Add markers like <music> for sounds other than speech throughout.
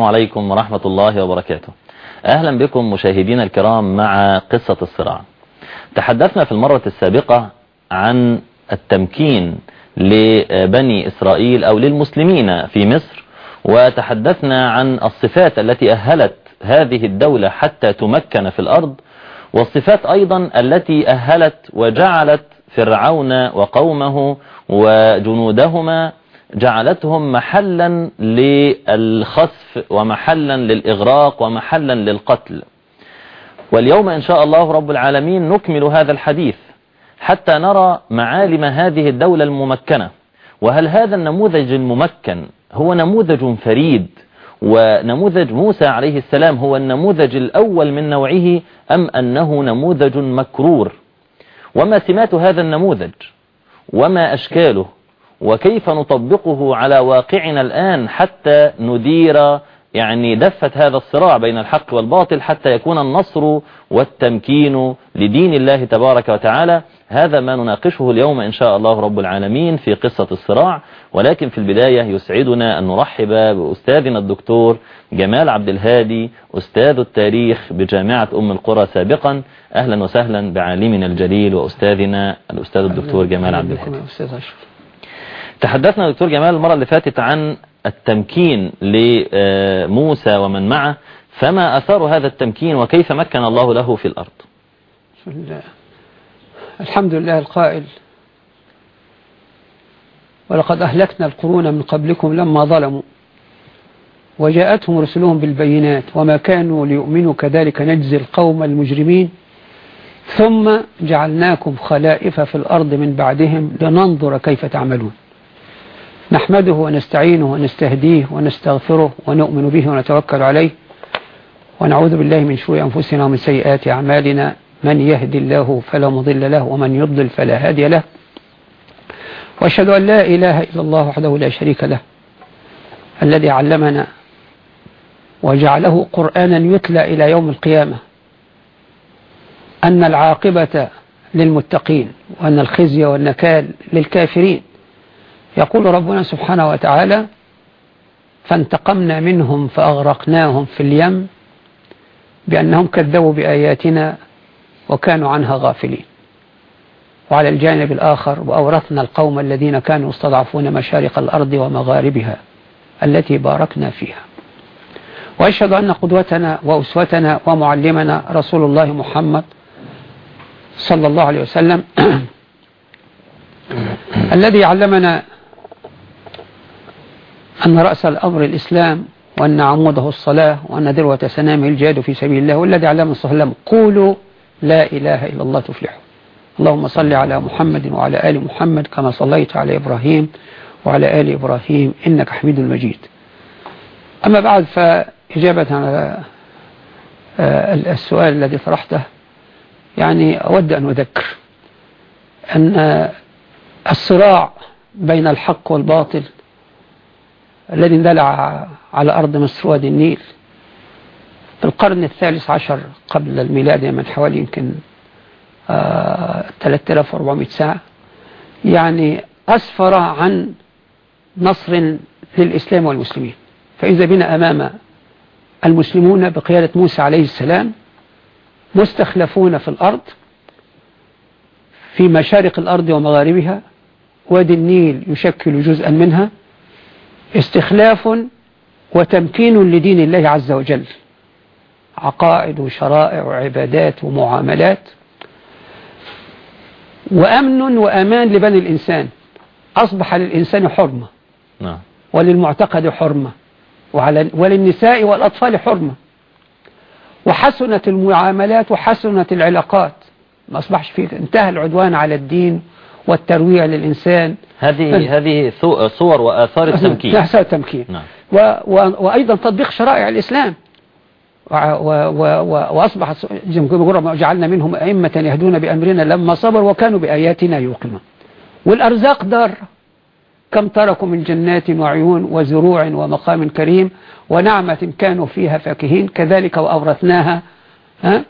السلام عليكم ورحمة الله وبركاته. أهلا بكم مشاهدينا الكرام مع قصة الصراع. تحدثنا في المرة السابقة عن التمكين لبني إسرائيل أو للمسلمين في مصر وتحدثنا عن الصفات التي أهلت هذه الدولة حتى تمكن في الأرض والصفات أيضا التي أهلت وجعلت فرعون وقومه وجنودهما جعلتهم محلا للخسف ومحلا للإغراق ومحلا للقتل. واليوم إن شاء الله رب العالمين نكمل هذا الحديث حتى نرى معالم هذه الدولة الممكنة. وهل هذا النموذج الممكن هو نموذج فريد؟ ونموذج موسى عليه السلام هو النموذج الأول من نوعه أم أنه نموذج مكرور؟ وما سمات هذا النموذج؟ وما أشكاله؟ وكيف نطبقه على واقعنا الآن حتى ندير يعني دفة هذا الصراع بين الحق والباطل حتى يكون النصر والتمكين لدين الله تبارك وتعالى؟ هذا ما نناقشه اليوم إن شاء الله رب العالمين في قصة الصراع. ولكن في البداية يسعدنا أن نرحب بأستاذنا الدكتور جمال عبد الهادي أستاذ التاريخ بجامعة أم القرى سابقا. أهلا وسهلا بعالمنا الجليل وأستاذنا الأستاذ الدكتور جمال عبد الهادي. تحدثنا دكتور جمال المرة اللي فاتت عن التمكين لموسى ومن معه فما أثار هذا التمكين وكيف مكن الله له في الأرض؟ الحمد لله القائل. ولقد أهلكنا القرون من قبلكم لما ظلموا وجاءتهم رسلهم بالبينات وما كانوا ليؤمنوا كذلك نجزي القوم المجرمين. ثم جعلناكم خلائف في الأرض من بعدهم لننظر كيف تعملون. نحمده ونستعينه ونستهديه ونستغفره ونؤمن به ونتوكل عليه. ونعوذ بالله من شرور أنفسنا ومن سيئات أعمالنا. من يهدي الله فلا مضل له ومن يضلل فلا هادي له. وأشهد أن لا إله إلا الله وحده لا شريك له الذي علمنا وجعله قرآنا يتلى إلى يوم القيامة. أن العاقبة للمتقين وأن الخزي والنكال للكافرين. يقول ربنا سبحانه وتعالى فانتقمنا منهم فأغرقناهم في اليم بأنهم كذبوا بآياتنا وكانوا عنها غافلين. وعلى الجانب الآخر وأورثنا القوم الذين كانوا يستضعفون مشارق الأرض ومغاربها التي باركنا فيها. وأشهد أن قدوتنا وأسوتنا ومعلمنا رسول الله محمد صلى الله عليه وسلم <clears throat> الذي علمنا أن رأس الأمر الإسلام وأن عموده الصلاة وأن ذروة سنامه الجهاد في سبيل الله والذي صلى الله عليه وسلم قولوا لا إله إلا الله تفلحوا. اللهم صل على محمد وعلى آل محمد كما صليت على إبراهيم وعلى آل إبراهيم إنك حميد مجيد. أما بعد فإجابة على السؤال الذي طرحته يعني أود أن أذكر أن الصراع بين الحق والباطل الذي اندلع على أرض مصر وادي النيل في القرن الثالث عشر قبل الميلاد من حوالي يمكن آه 3400 ساعة يعني أسفر عن نصر للإسلام والمسلمين. فإذا بنا أمام المسلمون بقيادة موسى عليه السلام مستخلفون في الأرض في مشارق الأرض ومغاربها وادي النيل يشكل جزءا منها. استخلاف وتمكين لدين الله عز وجل. عقائد وشرائع وعبادات ومعاملات. وأمن وأمان لبني الإنسان. أصبح للإنسان حرمة. نعم. وللمعتقد حرمة. وعلى وللنساء والأطفال حرمة. وحسنت المعاملات وحسنت العلاقات. ما أصبحش فيه انتهى العدوان على الدين والترويع للإنسان. هذه هذه صور وآثار التمكين. آثار التمكين. نعم. و و وأيضا تطبيق شرائع الإسلام. وأصبح جعلنا منهم أئمة يهدون بأمرنا لما صبروا وكانوا بآياتنا يوقنون. والأرزاق دار كم تركوا من جنات وعيون وزروع ومقام كريم ونعمة كانوا فيها فاكهين كذلك وأورثناها ها؟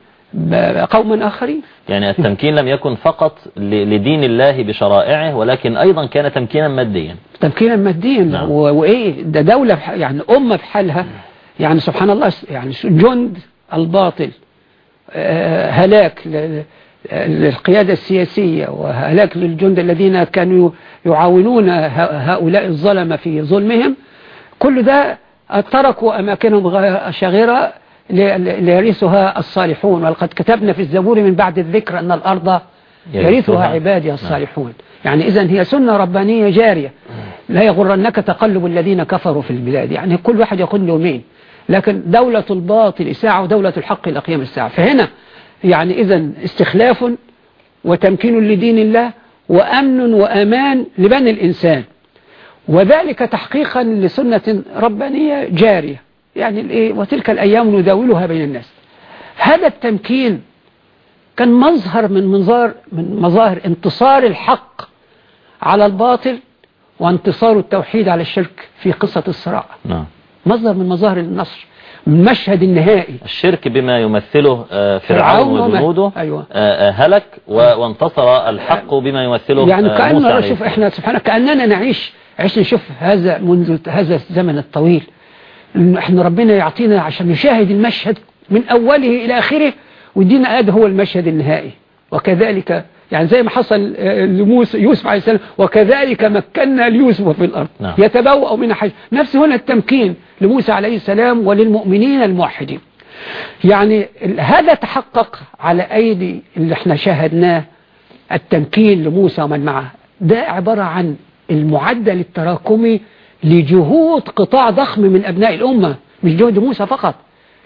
قوم آخرين. يعني التمكين لم يكن فقط لدين الله بشرائعه ولكن أيضا كان تمكينا ماديا. تمكينا ماديا. نعم. وإيه ده دولة يعني أمة بحالها. يعني سبحان الله يعني جند الباطل. آه، هلاك للقيادة السياسية وهلاك للجند الذين كانوا يعاونون هؤلاء الظلمة في ظلمهم. كل ده تركوا أماكنهم شغيرة. ليرثها الصالحون. ولقد كتبنا في الزبور من بعد الذكر أن الأرض يرثها. عبادي. الصالحون. يعني إذا هي سنة ربانية جارية. لا يغرنك تقلب الذين كفروا في البلاد. يعني كل واحد يقول له مين لكن دولة الباطل ساعة ودولة الحق إلى قيام الساعة. فهنا يعني إذا استخلاف وتمكين لدين الله وأمن وأمان لبني الإنسان. وذلك تحقيقا لسنة ربانية جارية. يعني الإيه وتلك الأيام نداولها بين الناس. هذا التمكين كان مظهر من منظار من مظاهر انتصار الحق على الباطل وانتصار التوحيد على الشرك في قصة الصراع. نعم. مظهر من مظاهر النصر المشهد النهائي. الشرك بما يمثله آه، فرعون وجنوده أيوة. آه، آه، هلك وانتصر الحق بما يمثله يعني كأننا شوف إحنا سبحانه كأننا نعيش عيش نشوف هذا منذ هذا الزمن الطويل. إحنا ربنا يعطينا عشان نشاهد المشهد من أوله إلى آخره ودينا هذا هو المشهد النهائي. وكذلك يعني زي ما حصل لموسى يوسف عليه السلام وكذلك مكنا ليوسف في الأرض. نعم. يتبوأ من حيث نفس هنا التمكين لموسى عليه السلام وللمؤمنين الموحدين. يعني هذا تحقق على أيدي اللي إحنا شاهدناه التمكين لموسى ومن معه. ده عبارة عن المعدل التراكمي لجهود قطاع ضخم من أبناء الأمة مش جهد موسى فقط.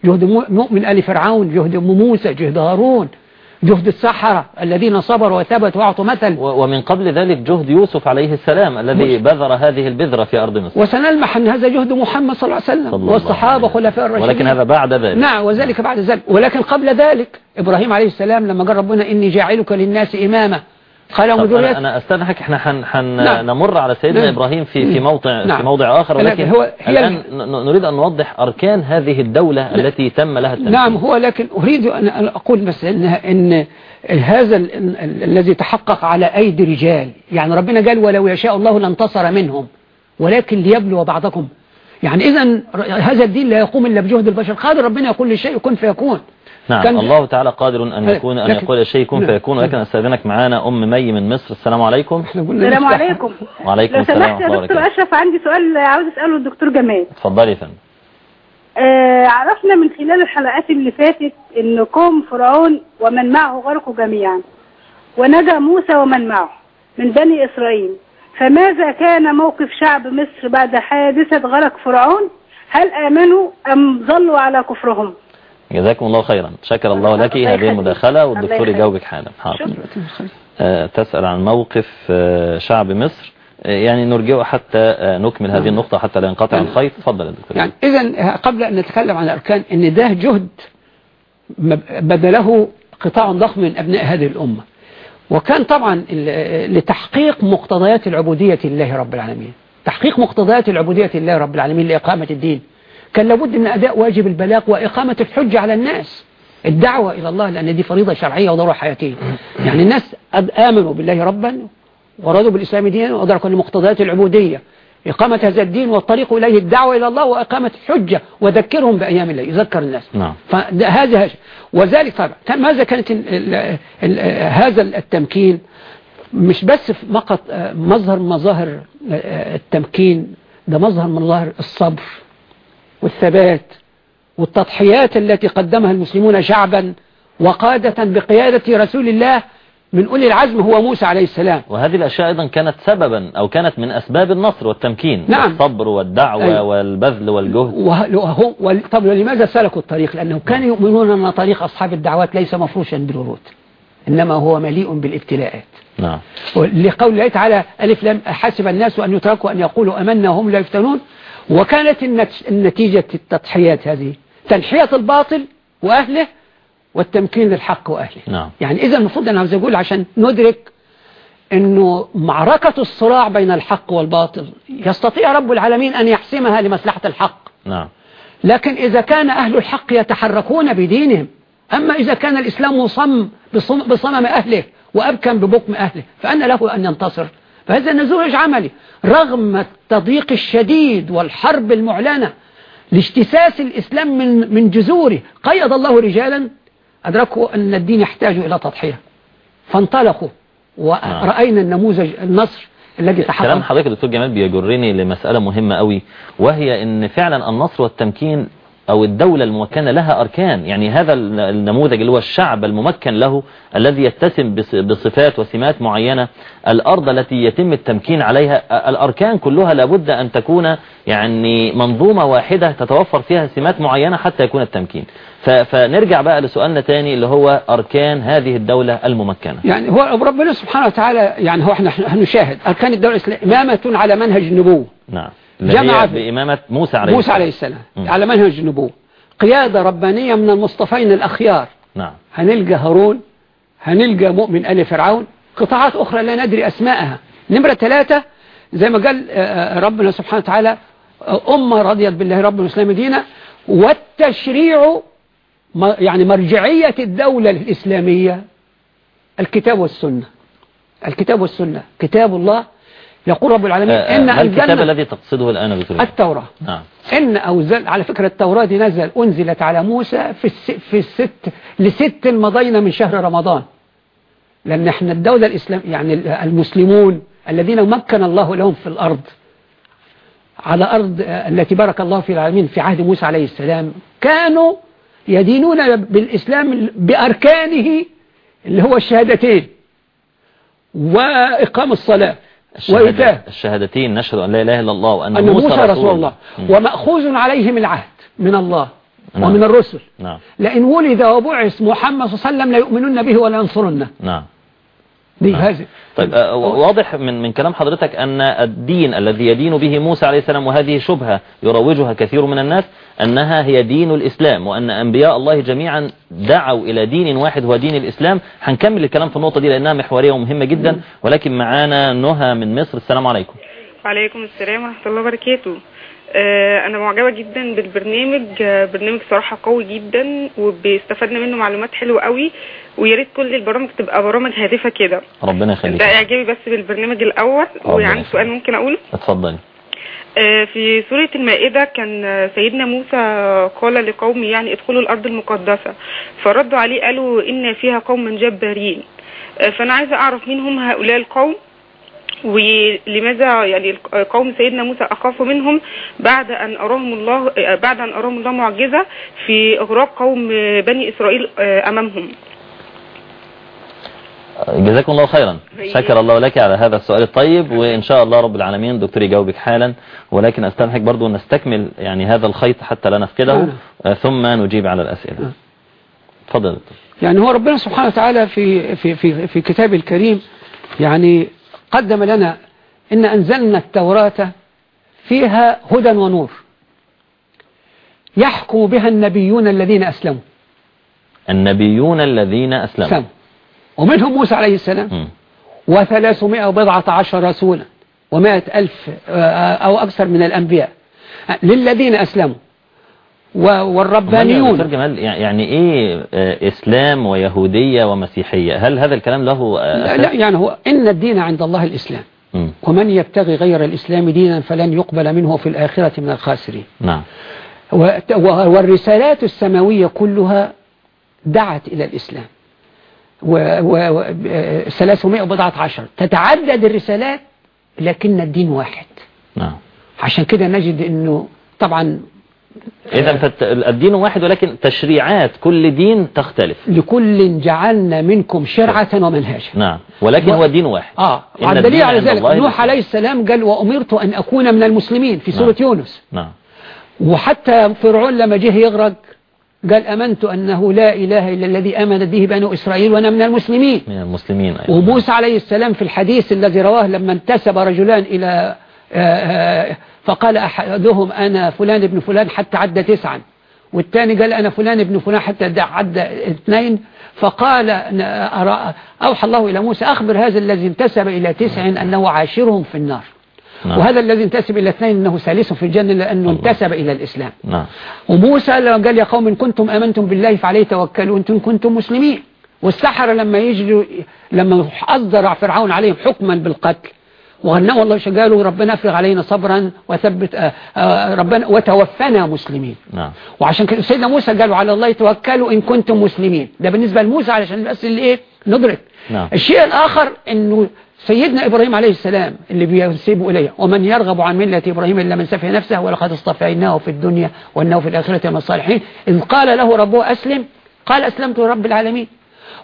جهد مؤمن آل فرعون جهد موسى جهد هارون جهد السحرة الذين صبروا وثبتوا وأعطوا مثل. ومن قبل ذلك جهد يوسف عليه السلام الذي بذر هذه البذرة في أرض مصر. وسنلمح أن هذا جهد محمد صلى الله عليه وسلم. والصحابة خلفاء الراشدين. ولكن هذا بعد ذلك. نعم وذلك بعد ذلك. ولكن قبل ذلك إبراهيم عليه السلام لما قال ربنا إني جاعلك للناس إماما. قال أنا, أنا أستنحك إحنا حن حن نعم. نمر على سيدنا نعم. إبراهيم في في موضع نعم. في موضع آخر ولكن هو الآن نريد أن نوضح أركان هذه الدولة نعم. التي تم لها التنفيذ نعم هو لكن أريد أن أقول بس إن, إن هذا الذي تحقق على أيدي رجال يعني ربنا قال ولو يشاء الله لانتصر منهم ولكن ليبلو بعضكم يعني إذا هذا الدين لا يقوم إلا بجهد البشر قادر ربنا يقول للشيء يكون فيكون نعم كان الله تعالى قادر أن يكون أن يقول الشيء يكون. فيكون ولكن أستاذنك معانا أم مي من مصر السلام عليكم. السلام عليكم. وعليكم السلام ورحمة الله وبركاته دكتور أشرف عندي سؤال عاوز أسأله الدكتور جمال. اتفضلي يا فندم. آه عرفنا من خلال الحلقات اللي فاتت إن قوم فرعون ومن معه غرقوا جميعا ونجا موسى ومن معه من بني إسرائيل. فماذا كان موقف شعب مصر بعد حادثة غرق فرعون؟ هل آمنوا أم ظلوا على كفرهم؟ جزاكم الله خيرا. شكر الله لك. هذه المداخلة والدكتور يجاوبك حالا. آه تسأل عن موقف آه شعب مصر. آه، يعني نرجئه حتى آه، نكمل هذه النقطة حتى لا ينقطع الخيط. تفضل يا دكتور يعني إذا قبل أن نتكلم عن الأركان أن ده جهد بدله قطاع ضخم من أبناء هذه الأمة. وكان طبعا لتحقيق مقتضيات العبودية لله رب العالمين. تحقيق مقتضيات العبودية لله رب العالمين لإقامة الدين. كان لابد من أداء واجب البلاغ وإقامة الحجة على الناس. الدعوة إلى الله لأن دي فريضة شرعية وضرورة حياتية. يعني الناس آمنوا بالله ربا ورضوا بالإسلام دينا وأدركوا لمقتضيات العبودية. إقامة هذا الدين والطريق إليه الدعوة إلى الله وإقامة الحجة وذكرهم بأيام الله يذكر الناس. نعم. فهذا وذلك طبعا. ماذا كانت ال ال ال هذا التمكين؟ مش بس فقط مظهر مظاهر التمكين ده مظهر من مظاهر الصبر. والثبات والتضحيات التي قدمها المسلمون شعبا وقادة بقيادة رسول الله من أولي العزم هو موسى عليه السلام. وهذه الأشياء أيضا كانت سببا أو كانت من أسباب النصر والتمكين نعم. الصبر والدعوة أيوة. والبذل والجهد. وهو طب لماذا سلكوا الطريق؟ لأنهم كانوا يؤمنون أن طريق أصحاب الدعوات ليس مفروشا بالورود إنما هو مليء بالابتلاءات. نعم. لقول الله تعالى ألف لم حسب الناس أن يتركوا أن يقولوا أمنا وهم لا يفتنون. وكانت النتيجة التضحيات هذه تنحية الباطل وأهله والتمكين للحق وأهله نعم. يعني إذا المفروض أنا عاوز أقول عشان ندرك أنه معركة الصراع بين الحق والباطل يستطيع رب العالمين أن يحسمها لمصلحة الحق نعم. لكن إذا كان أهل الحق يتحركون بدينهم أما إذا كان الإسلام مصم بصمم أهله وأبكم ببكم أهله فأن له أن ينتصر فهذا نزوج عملي. رغم التضييق الشديد والحرب المعلنة لاجتساس الإسلام من من جذوره قيد الله رجالا أدركوا أن الدين يحتاج إلى تضحية. فانطلقوا ورأينا النموذج النصر الذي كلام تحقق. حضرتك دكتور جمال بيجرني لمسألة مهمة قوي وهي إن فعلا النصر والتمكين أو الدولة الممكنة لها أركان. يعني هذا النموذج اللي هو الشعب الممكن له الذي يتسم بص- بصفات وسمات معينة. الأرض التي يتم التمكين عليها الأركان كلها لابد أن تكون يعني منظومة واحدة تتوفر فيها سمات معينة حتى يكون التمكين. فنرجع بقى لسؤالنا تاني اللي هو أركان هذه الدولة الممكنة. يعني هو ربنا سبحانه وتعالى يعني هو إحنا هنشاهد أركان الدولة الإسلامية إمامة على منهج النبوة. نعم. اللي جمع هي في- بإمامة موسى عليه موسى السلام. عليه السلام. على منهج النبوة. قيادة ربانية من المصطفين الأخيار. نعم. هنلقى هارون هنلقى مؤمن آل فرعون. قطاعات أخرى لا ندري أسماءها. نمرة ثلاثة زي ما قال آه، آه، ربنا سبحانه وتعالى آه، أمة رضيت بالله رب الإسلام دينا. والتشريع يعني مرجعية الدولة الإسلامية. الكتاب والسنة. الكتاب والسنة. كتاب الله يقول رب العالمين آه، آه، إن ما الكتاب الذي تقصده الآن دكتور التوراة. نعم. إن أوزل على فكرة التوراة دي نزل أنزلت على موسى في الس في الست لست مضينا من شهر رمضان. لأن إحنا الدولة الإسلام يعني المسلمون الذين مكن الله لهم في الأرض على أرض آه، التي بارك الله في العالمين في عهد موسى عليه السلام كانوا يدينون بالإسلام بأركانه اللي هو الشهادتين وإقام الصلاة. وإيتاء. الشهادتين نشهد أن لا إله إلا الله وأن أن موسى, موسى رسول الله. ومأخوذ عليهم العهد من الله نعم. ومن الرسل. نعم. لئن ولد وبعث محمد صلى الله عليه وسلم ليؤمنن به ولا ينصرنه نعم. دي نعم. هذه. طيب آه، واضح من من كلام حضرتك أن الدين الذي يدين به موسى عليه السلام وهذه شبهة يروجها كثير من الناس أنها هي دين الإسلام وأن أنبياء الله جميعا دعوا إلى دين واحد هو دين الإسلام. هنكمل الكلام في النقطة دي لأنها محورية ومهمة جدا ولكن معانا نهى من مصر. السلام عليكم. وعليكم السلام ورحمة الله وبركاته. آه، أنا معجبة جدا بالبرنامج. آه، برنامج صراحة قوي جدا وبيستفادنا منه معلومات حلوة قوي ويا ريت كل البرامج تبقى برامج هادفة كده. ربنا يخليك. ده إعجابي بس بالبرنامج الأول ربنا وعندي. سؤال ممكن أقوله؟ اتفضلي آه، في سورة المائدة كان سيدنا موسى قال لقومه يعني ادخلوا الأرض المقدسة. فردوا عليه قالوا إن فيها قوم جبارين. فأنا عايزة أعرف مين هم هؤلاء القوم ولماذا يعني قوم سيدنا موسى أخافوا منهم بعد أن أراهم الله بعد أن أراهم الله معجزة في إغراق قوم بني إسرائيل آه، أمامهم. جزاكم الله خيرا. شكر الله لك على هذا السؤال الطيب وإن شاء الله رب العالمين دكتور يجاوبك حالا. ولكن أستمحك برضو نستكمل يعني هذا الخيط حتى لا نفقده. نعم. آه، ثم نجيب على الأسئلة. نعم. تفضل يا دكتور. يعني هو ربنا سبحانه وتعالى في في في في كتابه الكريم يعني قدم لنا إن أنزلنا التوراة فيها هدى ونور. يحكم بها النبيون الذين أسلموا. النبيون الذين أسلموا. أسلموا ومنهم موسى عليه السلام. وثلاثمائة وبضعة عشر رسولا. ومائة ألف آه، أو أكثر من الأنبياء. للذين أسلموا. والربانيون. يعني إيه آه، إسلام ويهودية ومسيحية؟ هل هذا الكلام له آه، لا؟ لا يعني هو إن الدين عند الله الإسلام. مم. ومن يبتغي غير الإسلام دينا فلن يقبل منه في الآخرة من الخاسرين. نعم. والرسالات السماوية كلها دعت إلى الإسلام. و, و, و 300 وبضعة عشر. تتعدد الرسالات لكن الدين واحد. نعم. عشان كده نجد أنه طبعا إذا فالدين واحد ولكن تشريعات كل دين تختلف. لكل جعلنا منكم شرعة ومنهاجا. نعم. ولكن و- هو دين واحد. آه. الدين دليل على ذلك نوح. عليه السلام قال وأمرت أن أكون من المسلمين في سورة نعم. يونس. نعم. وحتى فرعون لما جه يغرق قال أمنت أنه لا إله إلا الذي آمنت به بنو إسرائيل وأنا من المسلمين. من المسلمين أيضا. وموسى عليه السلام في الحديث الذي رواه لما انتسب رجلان إلى آه، آه، فقال أحدهم أنا فلان ابن فلان حتى عد تسعا. والثاني قال أنا فلان ابن فلان حتى د- عد اثنين. فقال أوحى الله إلى موسى أخبر هذا الذي انتسب إلى تسع أنه عاشرهم في النار. نعم. وهذا الذي انتسب إلى اثنين أنه ثالث في الجنة لأنه انتسب إلى الإسلام. نعم. وموسى لما قال يا قوم إن كنتم أمنتم بالله فعليه توكلوا إن كنتم مسلمين. والسحرة لما يجروا لما أصدر فرعون عليهم حكما بالقتل وغنوا الله شجاله ربنا افرغ علينا صبرا وثبت آه، آه، ربنا وتوفنا مسلمين. نعم. وعشان كده سيدنا موسى قالوا على الله توكلوا إن كنتم مسلمين. ده بالنسبة لموسى علشان بس اللي إيه؟ ندرك. نعم. الشيء الآخر إنه سيدنا إبراهيم عليه السلام اللي بينسبه إليه. ومن يرغب عن ملة إبراهيم إلا من سفه نفسه ولقد اصطفيناه في الدنيا وإنه في الآخرة من الصالحين. إذ قال له ربه أسلم. قال أسلمت لرب العالمين.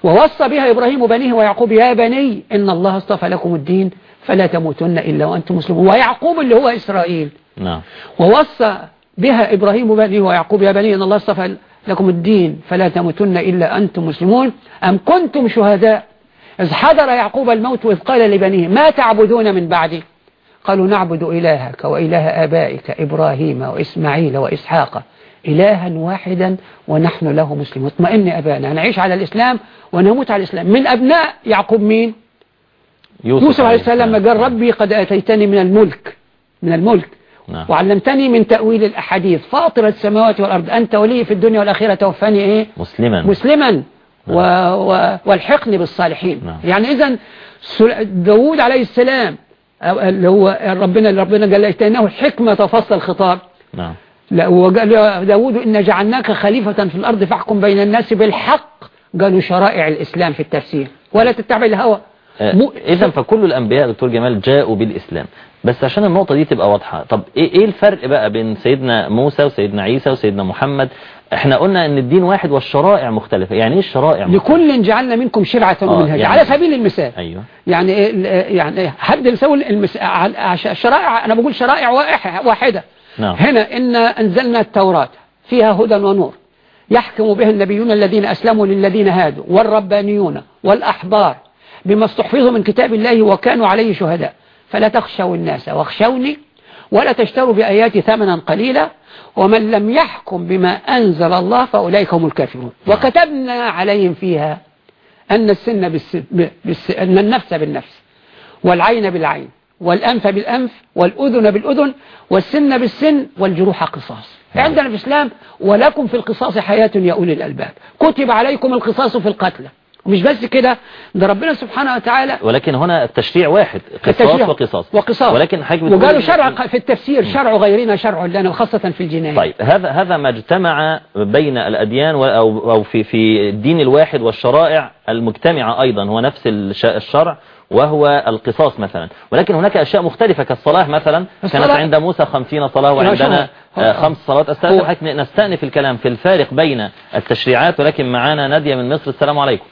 ووصى بها إبراهيم بنيه ويعقوب يا بني إن الله اصطفى لكم الدين. فلا تموتن إلا وأنتم مسلمون. ويعقوب اللي هو إسرائيل. نعم. ووصى بها إبراهيم بنيه ويعقوب يا بني إن الله اصطفى لكم الدين فلا تموتن إلا أنتم مسلمون. أم كنتم شهداء؟ إذ حضر يعقوب الموت وإذ قال لبنيه ما تعبدون من بعدي؟ قالوا نعبد إلهك وإله آبائك إبراهيم وإسماعيل وإسحاق إلها واحدا ونحن له مسلمون. اطمئن أبانا نعيش على الإسلام ونموت على الإسلام. من أبناء يعقوب مين؟ يوسف عليه السلام لما قال ربي قد أتيتني من الملك من الملك. نعم. وعلمتني من تأويل الأحاديث. فاطر السماوات والأرض أنت ولي في الدنيا والآخرة توفاني إيه؟ مسلما. مسلما. و... و... والحقني بالصالحين. نعم. يعني إذا داود عليه السلام اللي هو ربنا اللي ربنا قال إتيناه الحكمة فصل الخطاب. نعم. لا وقال يا داود إن جعلناك خليفة في الأرض فاحكم بين الناس بالحق. قالوا شرائع الإسلام في التفسير. ولا تتبع الهوى. مو- إذا فكل الأنبياء دكتور جمال جاءوا بالإسلام. بس عشان النقطة دي تبقى واضحة طب إيه إيه الفرق بقى بين سيدنا موسى وسيدنا عيسى وسيدنا محمد؟ إحنا قلنا إن الدين واحد والشرائع مختلفة. يعني إيه الشرائع مختلفة؟ لكل جعلنا منكم شرعة آه، ومنهجا يعني- على سبيل المثال. أيوه. يعني إيه ال- يعني إيه؟ حد يسوي المس... الشرائع أنا بقول شرائع واحدة. نعم. هنا إن أنزلنا التوراة فيها هدى ونور. يحكم بها النبيون الذين أسلموا للذين هادوا والربانيون والأحبار. بما استحفظوا من كتاب الله وكانوا عليه شهداء. فلا تخشوا الناس واخشوني ولا تشتروا بآياتي ثمنا قليلا ومن لم يحكم بما أنزل الله فأولئك هم الكافرون. وكتبنا عليهم فيها أن السن بالس... بالس... أن النفس بالنفس والعين بالعين والأنف بالأنف والأذن بالأذن والسن بالسن والجروح قصاص. عندنا في الإسلام ولكم في القصاص حياة يا أولي الألباب. كتب عليكم القصاص في القتلى. ومش بس كده ده ربنا سبحانه وتعالى ولكن هنا التشريع واحد قصاص وقصاص. وقصاص. ولكن بتقول وقالوا شرع في التفسير شرع غيرنا شرع لنا وخاصة في الجناية. طيب هذا هذا ما اجتمع بين الأديان أو أو في في الدين الواحد والشرائع المجتمعة أيضا هو نفس الش- الشرع وهو القصاص مثلا. ولكن هناك أشياء مختلفة كالصلاة مثلا. كانت عند موسى خمسين صلاة وعندنا الله. آه، خمس صلوات. هو- أستاذ نستأنف الكلام في الفارق بين التشريعات ولكن معانا نادية من مصر. السلام عليكم.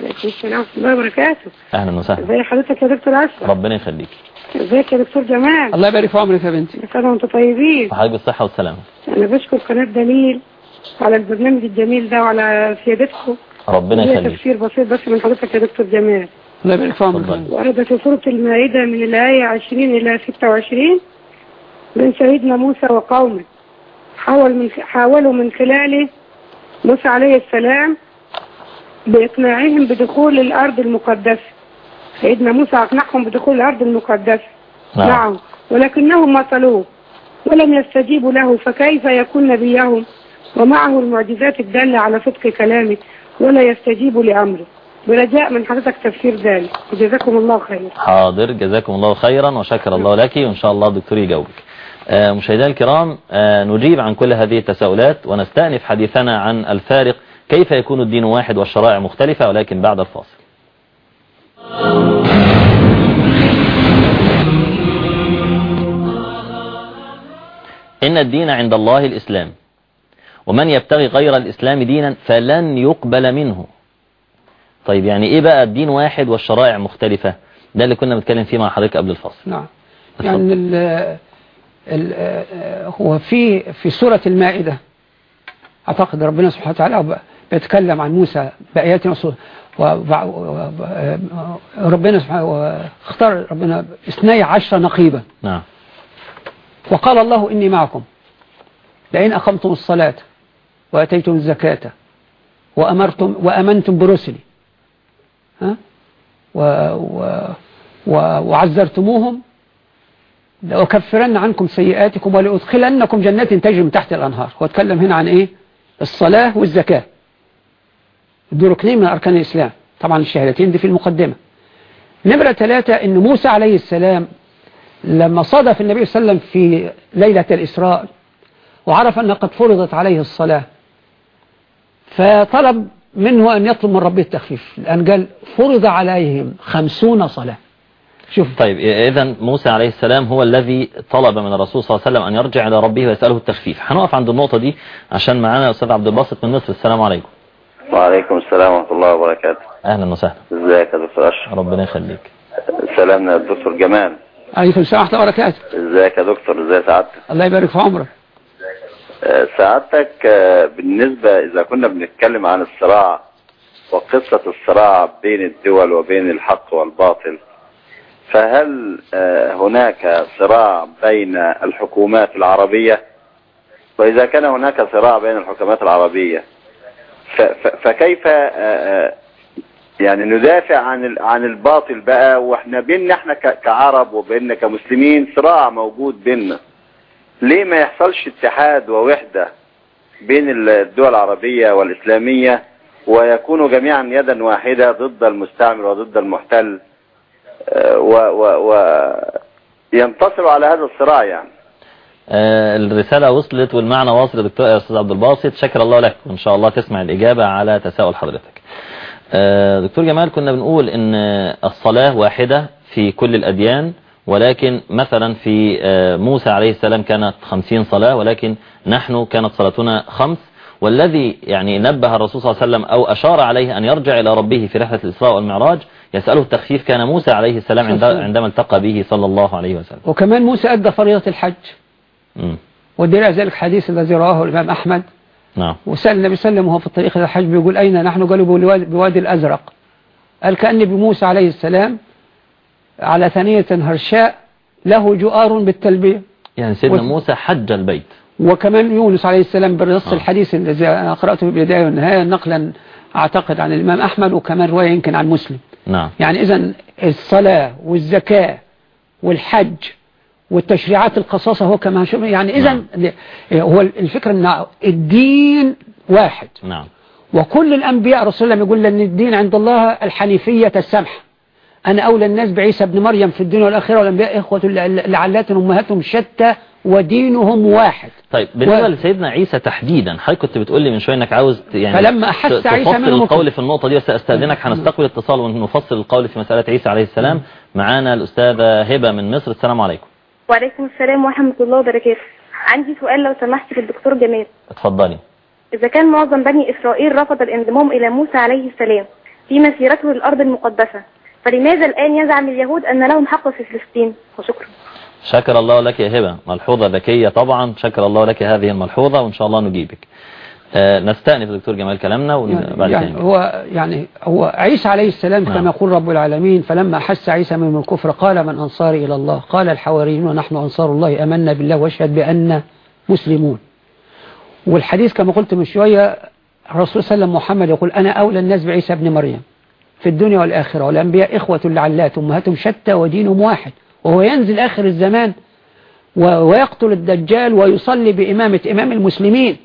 السلام ورحمة الله وبركاته. أهلا وسهلا. ازي حضرتك يا دكتور أشرف ربنا يخليك. إزيك يا دكتور جمال؟ الله يبارك في عمرك يا بنتي. كل سنة وأنتم طيبين. وحضرتك بالصحة والسلامة. أنا بشكر قناة دليل على البرنامج الجميل ده وعلى سيادتكم. ربنا يخليك. تفسير بسيط بس من حضرتك يا دكتور جمال. الله يبارك في عمرك اتفضل. ورد في سورة المائدة من الآية 20 إلى 26 من سيدنا موسى وقومه حاول من حاولوا من خلاله موسى عليه السلام بإقناعهم بدخول الأرض المقدسة. سيدنا موسى أقنعهم بدخول الأرض المقدسة. نعم. نعم. ولكنهم ما طلوه ولم يستجيبوا له فكيف يكون نبيهم؟ ومعه المعجزات الدالة على صدق كلامه ولا يستجيبوا لأمره. برجاء من حضرتك تفسير ذلك. جزاكم الله خير حاضر. جزاكم الله خيرا وشكر الله لك. وإن شاء الله الدكتور يجاوبك. آه، مشاهدينا الكرام آه، نجيب عن كل هذه التساؤلات ونستأنف حديثنا عن الفارق كيف يكون الدين واحد والشرائع مختلفة ولكن بعد الفاصل؟ إن الدين عند الله الإسلام. ومن يبتغي غير الإسلام دينا فلن يقبل منه. طيب يعني إيه بقى الدين واحد والشرائع مختلفة؟ ده اللي كنا بنتكلم فيه مع حضرتك قبل الفاصل. نعم. يعني ال ال هو في في سورة المائدة. أعتقد ربنا سبحانه وتعالى بيتكلم عن موسى بآيات وصول وربنا سبحانه اختار ربنا اثني عشر نقيبا. نعم. وقال الله إني معكم. لئن أقمتم الصلاة وأتيتم الزكاة وأمرتم وأمنتم برسلي. ها؟ و و و وعزرتموهم لأكفرن عنكم سيئاتكم ولأدخلنكم جنات تجري من تحت الأنهار. هو اتكلم هنا عن إيه؟ الصلاة والزكاة. دول ركنين من أركان الإسلام. طبعا الشهادتين دي في المقدمة. نمرة ثلاثة إن موسى عليه السلام لما صادف النبي صلى الله عليه وسلم في ليلة الإسراء وعرف أن قد فرضت عليه الصلاة فطلب منه أن يطلب من ربه التخفيف. لأن قال فرض عليهم خمسون صلاة. شوف. طيب إذا موسى عليه السلام هو الذي طلب من الرسول صلى الله عليه وسلم أن يرجع إلى ربه ويسأله التخفيف. هنقف عند النقطة دي عشان معانا أستاذ عبد الباسط من مصر. السلام عليكم. وعليكم السلام ورحمة الله وبركاته. أهلا وسهلا. إزيك يا دكتور أشرف؟ ربنا يخليك. سلامنا يا دكتور جمال. عليكم السلام ورحمة الله وبركاته. إزيك يا دكتور؟ ازي سعادتك؟ الله يبارك في عمرك. آه، سعادتك آه، بالنسبة إذا كنا بنتكلم عن الصراع وقصة الصراع بين الدول وبين الحق والباطل فهل آه، هناك صراع بين الحكومات العربية؟ وإذا كان هناك صراع بين الحكومات العربية فكيف آه، آه، يعني ندافع عن عن الباطل بقى؟ وإحنا بيننا إحنا كعرب وبيننا كمسلمين صراع موجود بيننا ليه ما يحصلش اتحاد ووحدة بين الدول العربية والإسلامية ويكونوا جميعا يدا واحدة ضد المستعمر وضد المحتل؟ آه، و و و ينتصروا على هذا الصراع يعني. الرسالة وصلت والمعنى واصل يا دكتور يا أستاذ عبد الباسط. شكر الله لك. وإن شاء الله تسمع الإجابة على تساؤل حضرتك. آه، دكتور جمال كنا بنقول إن الصلاة واحدة في كل الأديان ولكن مثلا في آه، موسى عليه السلام كانت خمسين صلاة ولكن نحن كانت صلاتنا خمس. والذي يعني نبه الرسول صلى الله عليه وسلم أو أشار عليه أن يرجع إلى ربه في رحلة الإسراء والمعراج يسأله التخفيف كان موسى عليه السلام عند- عندما التقى به صلى الله عليه وسلم. وكمان موسى أدى فريضة الحج. ودليل ذلك الحديث الذي رواه الإمام أحمد. نعم. وسأل النبي صلى الله عليه وسلم وهو في الطريق إلى الحج بيقول أين نحن؟ قالوا بوادي الأزرق. قال كأن بموسى عليه السلام على ثانية هرشاء له جؤار بالتلبية. يعني سيدنا وس- موسى حج البيت. وكمان يونس عليه السلام بالنص آه. الحديث الذي أنا قرأته في البداية والنهاية نقلا أعتقد عن الإمام أحمد وكمان رواية يمكن عن مسلم. نعم. يعني إذا الصلاة والزكاة والحج والتشريعات القصاصة هو كما شو يعني إذا هو الفكرة أن الدين واحد. نعم. وكل الأنبياء رسول الله يقول أن الدين عند الله الحنيفية السمح. أنا أولى الناس بعيسى ابن مريم في الدنيا والآخرة والأنبياء إخوة لعلات أمهاتهم شتى ودينهم واحد. طيب بالنسبة و- لسيدنا عيسى تحديدا حضرتك كنت بتقول لي من شوية إنك عاوز يعني فلما أحس عيسى منهم القول في النقطة دي بس أستأذنك هنستقبل اتصال ونفصل القول في مسألة عيسى عليه السلام. معانا الأستاذة هبة من مصر السلام عليكم. وعليكم السلام ورحمة الله وبركاته. عندي سؤال لو سمحت للدكتور جمال. اتفضلي. إذا كان معظم بني إسرائيل رفض الانضمام إلى موسى عليه السلام في مسيرته للأرض المقدسة فلماذا الآن يزعم اليهود أن لهم حق في فلسطين؟ وشكرا. شكر الله لك يا هبة. ملحوظة ذكية طبعا. شكر الله لك هذه الملحوظة وإن شاء الله نجيبك. نستأنف دكتور جمال كلامنا وبعد يعني كده. هو يعني هو عيسى عليه السلام نعم. كما يقول رب العالمين فلما حس عيسى من الكفر قال من أنصاري إلى الله؟ قال الحواريون ونحن أنصار الله أمنا بالله واشهد بأن مسلمون. والحديث كما قلت من شوية الرسول صلى الله عليه وسلم محمد يقول أنا أولى الناس بعيسى ابن مريم في الدنيا والآخرة والأنبياء إخوة لعلات أمهاتهم شتى ودينهم واحد وهو ينزل آخر الزمان ويقتل الدجال ويصلي بإمامة إمام المسلمين.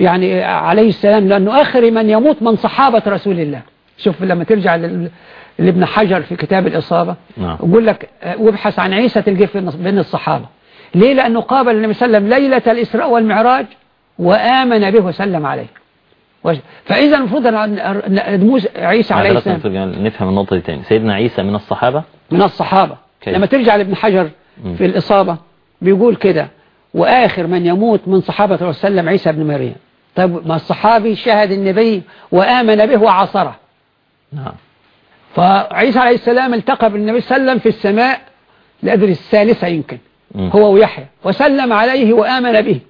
يعني عليه السلام لأنه آخر من يموت من صحابة رسول الله. شوف لما ترجع لابن حجر في كتاب الإصابة نعم. يقول لك وابحث عن عيسى تلقيه بين الصحابة. ليه؟ لأنه قابل النبي صلى الله عليه وسلم ليلة الإسراء والمعراج وآمن به وسلم عليه. فإذا المفروض أن عيسى عليه السلام. جمال نفهم النقطة دي تاني. سيدنا عيسى من الصحابة؟ من الصحابة. كيف؟ لما ترجع لابن حجر. في الإصابة بيقول كده وآخر من يموت من صحابة صلى الله عيسى بن مريم. طيب ما الصحابي شاهد النبي وآمن به وعصره. نعم. فعيسى عليه السلام التقى بالنبي صلى الله عليه وسلم في السماء لأدري الثالثة يمكن مم. هو ويحيى وسلم عليه وآمن به.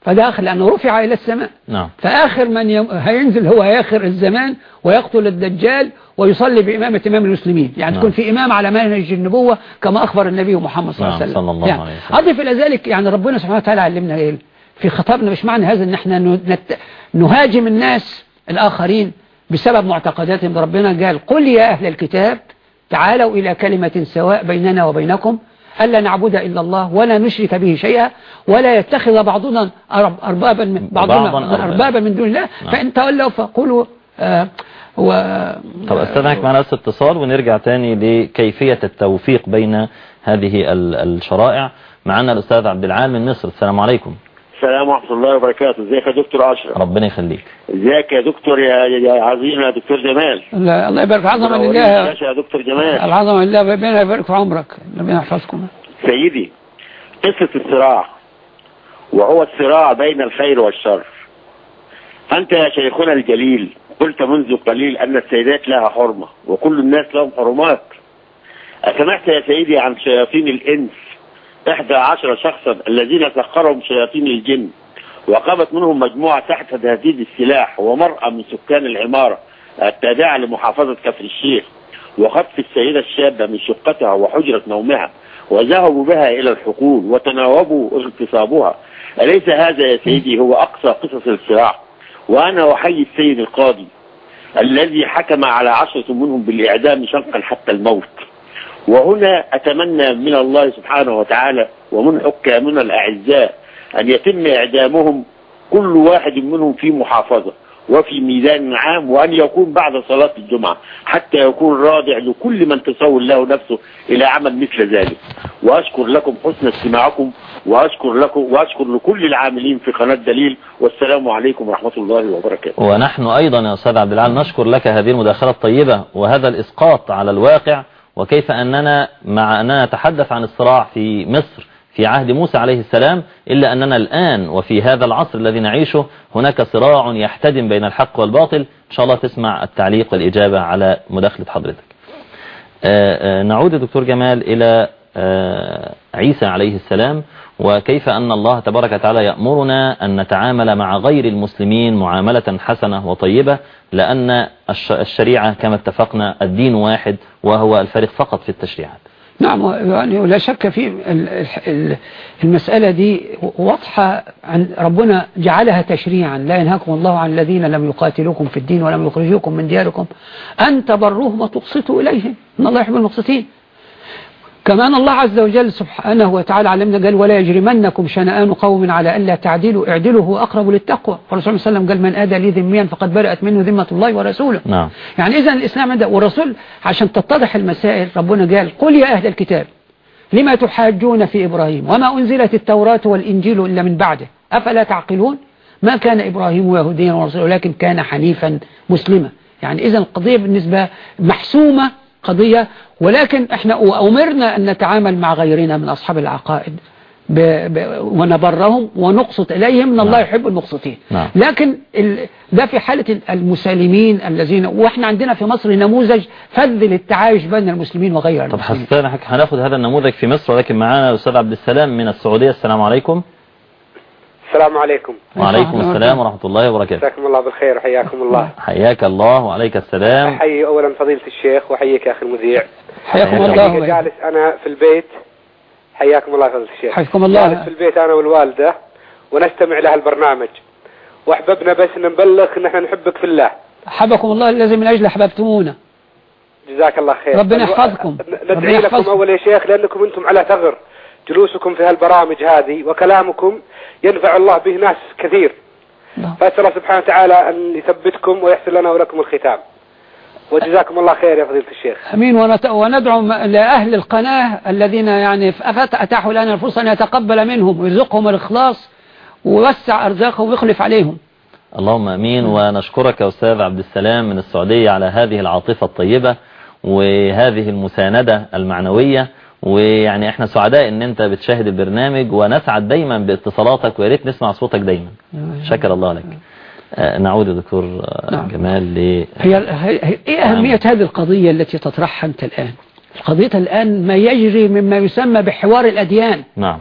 فداخل لأنه رفع إلى السماء. نعم. فآخر من يم... هينزل هو آخر الزمان ويقتل الدجال ويصلي بإمامة إمام المسلمين. يعني نعم. تكون في إمام على منهج النبوة كما أخبر النبي محمد صلى الله عليه نعم، وسلم. صلى الله يعني عليه وسلم. أضف إلى ذلك يعني ربنا سبحانه وتعالى علمنا إيه؟ في خطابنا مش معنى هذا أن إحنا نت... نهاجم الناس الآخرين بسبب معتقداتهم ربنا. قال قل يا أهل الكتاب تعالوا إلى كلمة سواء بيننا وبينكم ألا نعبد إلا الله ولا نشرك به شيئا ولا يتخذ بعضنا أرب- أربابا من بعضنا أربابا. من دون الله. نعم. فإن تولوا فقولوا آه و طب استاذنك معنا بس اتصال ونرجع تاني لكيفية التوفيق بين هذه ال- الشرائع. معنا الأستاذ عبد العال من مصر. السلام عليكم. السلام ورحمة الله وبركاته. إزيك يا دكتور أشرف ربنا يخليك. إزيك يا دكتور يا, يا عظيم يا دكتور جمال. لا الله يبارك عظمة منورين لله يا دكتور جمال. العظمة لله ربنا يبارك في عمرك. ربنا يحفظكم. سيدي قصة الصراع وهو الصراع بين الخير والشر. أنت يا شيخنا الجليل قلت منذ قليل أن السيدات لها حرمة وكل الناس لهم حرمات. أسمعت يا سيدي عن شياطين الإنس إحدى عشر شخصا الذين سخرهم شياطين الجن وقامت منهم مجموعة تحت تهديد السلاح ومرأة من سكان العمارة التابعة لمحافظة كفر الشيخ وخطف السيدة الشابة من شقتها وحجرة نومها وذهبوا بها إلى الحقول وتناوبوا اغتصابها. أليس هذا يا سيدي هو أقصى قصص الصراع؟ وأنا أحيي السيد القاضي الذي حكم على عشرة منهم بالإعدام شنقا حتى الموت. وهنا أتمنى من الله سبحانه وتعالى ومن حكامنا الأعزاء أن يتم إعدامهم كل واحد منهم في محافظة وفي ميدان عام وأن يكون بعد صلاة الجمعة حتى يكون رادع لكل من تسول له نفسه إلى عمل مثل ذلك. وأشكر لكم حسن استماعكم وأشكر لكم وأشكر لكل العاملين في قناة دليل والسلام عليكم ورحمة الله وبركاته. ونحن أيضا يا أستاذ عبد العال نشكر لك هذه المداخلة الطيبة وهذا الإسقاط على الواقع وكيف أننا مع أننا نتحدث عن الصراع في مصر في عهد موسى عليه السلام إلا أننا الآن وفي هذا العصر الذي نعيشه هناك صراع يحتدم بين الحق والباطل. إن شاء الله تسمع التعليق والإجابة على مداخلة حضرتك. آه، آه، نعود دكتور جمال إلى آه، عيسى عليه السلام. وكيف أن الله تبارك وتعالى يأمرنا أن نتعامل مع غير المسلمين معاملة حسنة وطيبة لأن الش- الشريعة كما اتفقنا الدين واحد وهو الفارق فقط في التشريعات. نعم يعني لا شك في ال- ال- المسألة دي واضحة عن ربنا جعلها تشريعا لا ينهاكم الله عن الذين لم يقاتلوكم في الدين ولم يخرجوكم من دياركم أن تبروهم وتقسطوا إليهم إن الله يحب المقسطين. كمان الله عز وجل سبحانه وتعالى علمنا قال ولا يجرمنكم شنآن قوم على ألا تعدلوا اعدلوا هو أقرب للتقوى. والرسول صلى الله عليه وسلم قال من آدى لي ذميا فقد برأت منه ذمة الله ورسوله. نعم. يعني إذا الإسلام ده والرسول عشان تتضح المسائل ربنا قال قل يا أهل الكتاب لما تحاجون في إبراهيم وما أنزلت التوراة والإنجيل إلا من بعده؟ أفلا تعقلون؟ ما كان إبراهيم يهوديا ورسولا ولكن كان حنيفا مسلما. يعني إذا القضية بالنسبة محسومة قضية ولكن إحنا أمرنا أن نتعامل مع غيرنا من أصحاب العقائد ب... ب... ونبرهم ونقسط إليهم إن الله نعم. يحب المقسطين نعم. لكن ال... ده في حالة المسالمين الذين وإحنا عندنا في مصر نموذج فذ للتعايش بين المسلمين وغير طب المسلمين حسنا هناخد هذا النموذج في مصر ولكن معانا الأستاذ عبد السلام من السعودية السلام عليكم السلام عليكم. وعليكم السلام ورحمة الله وبركاته. جزاكم الله بالخير وحياكم الله. حياك الله وعليك السلام. أحيي أولا فضيلة الشيخ وحييك يا أخي المذيع. حياكم الله. جالس أنا في البيت. حياكم الله فضيلة الشيخ. حياكم جالس الله في البيت أنا والوالدة ونستمع لها البرنامج. وأحببنا بس نبلغ إن إحنا نحبك في الله. حبكم الله الذي من أجل أحببتمونا. جزاك الله خير. ربنا يحفظكم. ربنا ندعي لكم يحفظكم. أول يا شيخ لأنكم أنتم على ثغر. جلوسكم في هالبرامج هذه وكلامكم ينفع الله به ناس كثير. الله. فأسأل الله سبحانه وتعالى أن يثبتكم ويحسن لنا ولكم الختام. وجزاكم الله خير يا فضيلة الشيخ. أمين. ونت- وندعو لأهل القناة الذين يعني فأفت- أتاحوا لنا الفرصة أن يتقبل منهم ويرزقهم الإخلاص ويوسع أرزاقهم ويخلف عليهم. اللهم آمين. ونشكرك يا أستاذ عبد السلام من السعودية على هذه العاطفة الطيبة وهذه المساندة المعنوية. ويعني إحنا سعداء ان انت بتشاهد البرنامج ونسعد دايما باتصالاتك ويا ريت نسمع صوتك دايما. شكر الله لك. آه، نعود يا دكتور آه، نعم. جمال ل هي إيه أهمية هذه القضية التي تطرحها أنت الآن؟ القضية الآن ما يجري مما يسمى بحوار الأديان. نعم.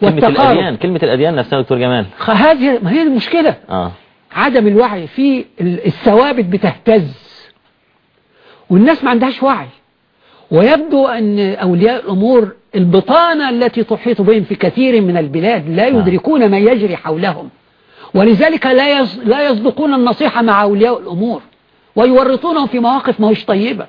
كلمة والتقارب. الأديان كلمة الأديان نفسها يا دكتور جمال. هذه ما هي المشكلة. آه. عدم الوعي في ال- الثوابت بتهتز. والناس ما عندهاش وعي. ويبدو أن أولياء الأمور البطانة التي تحيط بهم في كثير من البلاد لا نعم. يدركون ما يجري حولهم. ولذلك لا لا يصدقون النصيحة مع أولياء الأمور ويورطونهم في مواقف ما هوش طيبة.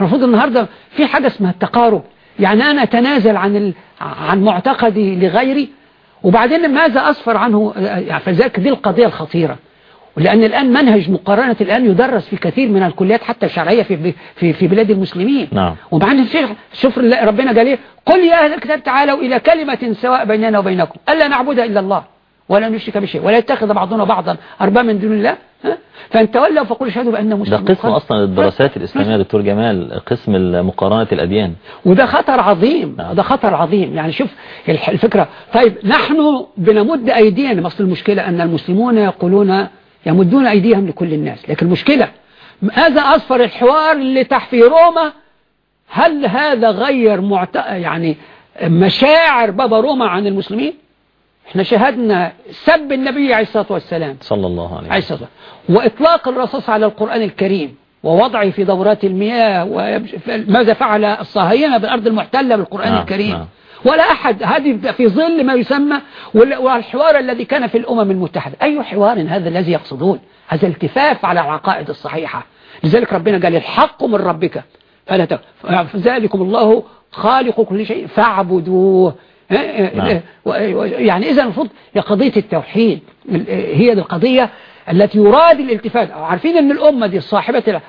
المفروض النهاردة في حاجة اسمها التقارب. يعني أنا أتنازل عن ال... عن معتقدي لغيري وبعدين ماذا أصفر عنه؟ يعني فذلك دي القضية الخطيرة. لأن الآن منهج مقارنة الآن يدرس في كثير من الكليات حتى الشرعية في في في بلاد المسلمين. نعم. الشيخ شوف ربنا قال إيه؟ قل يا أهل الكتاب تعالوا إلى كلمة سواء بيننا وبينكم. ألا نعبد إلا الله ولا نشرك بشيء ولا يتخذ بعضنا بعضا أرباب من دون الله؟ فإن تولوا فقولوا اشهدوا بأننا ده مسلمون. قسم أصلا الدراسات الإسلامية دكتور جمال قسم مقارنة الأديان. وده خطر عظيم. نعم. ده خطر عظيم. يعني شوف الفكرة. طيب نحن بنمد أيدينا. أصل المشكلة أن المسلمون يقولون يمدون أيديهم لكل الناس. لكن المشكلة هذا أصفر الحوار اللي تحت في روما. هل هذا غير معت... يعني مشاعر بابا روما عن المسلمين؟ إحنا شاهدنا سب النبي عليه الصلاة والسلام. صلى الله عليه وسلم. وإطلاق الرصاص على القرآن الكريم ووضعه في دورات المياه وماذا فعل الصهاينة بالأرض المحتلة بالقرآن نعم، الكريم. نعم. ولا أحد. هذه في ظل ما يسمى وال- والحوار الذي كان في الأمم المتحدة. أي حوار هذا الذي يقصدون؟ هذا التفاف على العقائد الصحيحة. لذلك ربنا قال الحق من ربك. فلا. فذلكم الله خالق كل شيء فاعبدوه. نعم. و- و- يعني إذا المفروض قضية التوحيد. ال- هي القضية التي يراد الالتفات. عارفين أن الأمة دي صاحبة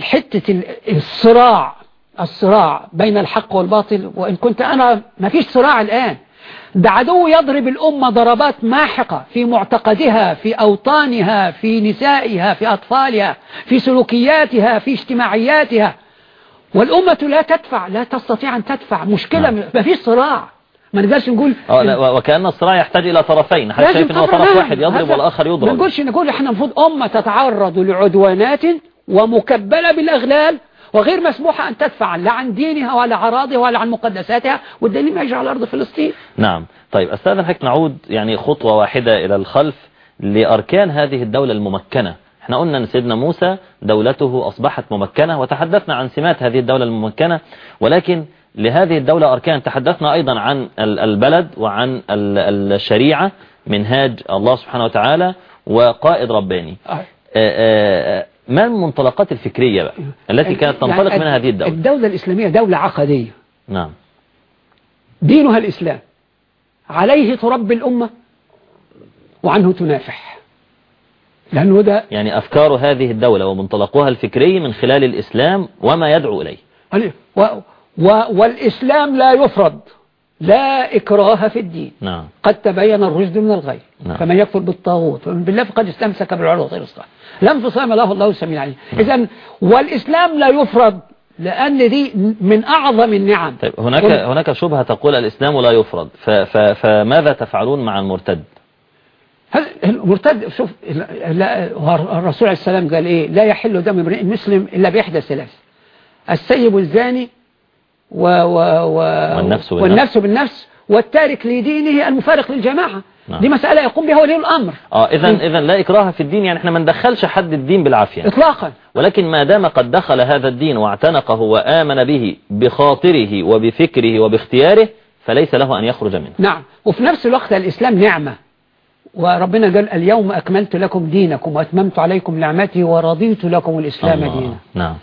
حتة ال- الصراع الصراع بين الحق والباطل وإن كنت أنا ما فيش صراع الآن. ده عدو يضرب الأمة ضربات ماحقة في معتقدها في أوطانها في نسائها في أطفالها في سلوكياتها في اجتماعياتها. والأمة لا تدفع لا تستطيع أن تدفع. مشكلة نعم. ما فيش صراع. ما نقدرش نقول لا و- وكأن الصراع يحتاج إلى طرفين. حضرتك شايف طبعاً طرف. واحد يضرب والآخر ما يضرب نقولش نقول إحنا المفروض أمة تتعرض لعدوانات ومكبلة بالأغلال وغير مسموحة أن تدفع لا عن دينها ولا أعراضها ولا عن مقدساتها والدليل ما يجري على أرض فلسطين. نعم. طيب أستاذن حضرتك نعود يعني خطوة واحدة إلى الخلف لأركان هذه الدولة الممكنة. إحنا قلنا أن سيدنا موسى دولته أصبحت ممكنة وتحدثنا عن سمات هذه الدولة الممكنة ولكن لهذه الدولة أركان. تحدثنا أيضا عن ال- البلد وعن ال- الشريعة منهاج الله سبحانه وتعالى وقائد رباني. آه. آه، آه، ما المنطلقات الفكرية بقى التي كانت تنطلق يعني منها هذه الدولة؟ الدولة الإسلامية دولة عقدية. نعم. دينها الإسلام. عليه تربي الأمة وعنه تنافح. لأنه ده يعني أفكار هذه الدولة ومنطلقها الفكري من خلال الإسلام وما يدعو إليه. و و والإسلام لا يفرض. لا إكراه في الدين. نعم. قد تبين الرشد من الغي. نعم. فمن يكفر بالطاغوت ومن بالله فقد استمسك بالعروة غير الصالح لا انفصام له الله السميع العليم. إذا والإسلام لا يفرض لأن دي من أعظم النعم. طيب هناك قل- هناك شبهة تقول الإسلام لا يفرض. ف ف فماذا تفعلون مع المرتد؟ هل المرتد شوف لا الرسول عليه السلام قال إيه؟ لا يحل دم امرئ مسلم إلا بإحدى ثلاث. السيب الزاني و و و والنفس بالنفس. والنفس بالنفس والتارك لدينه المفارق للجماعة. نعم. دي مسألة يقوم بها ولي الأمر. آه اذا اذا لا إكراه في الدين يعني إحنا ما ندخلش حد الدين بالعافية. إطلاقا. ولكن ما دام قد دخل هذا الدين واعتنقه وآمن به بخاطره وبفكره وباختياره فليس له أن يخرج منه. نعم. وفي نفس الوقت الإسلام نعمة. وربنا قال اليوم أكملت لكم دينكم وأتممت عليكم نعمتي ورضيت لكم الإسلام. دينا. نعم.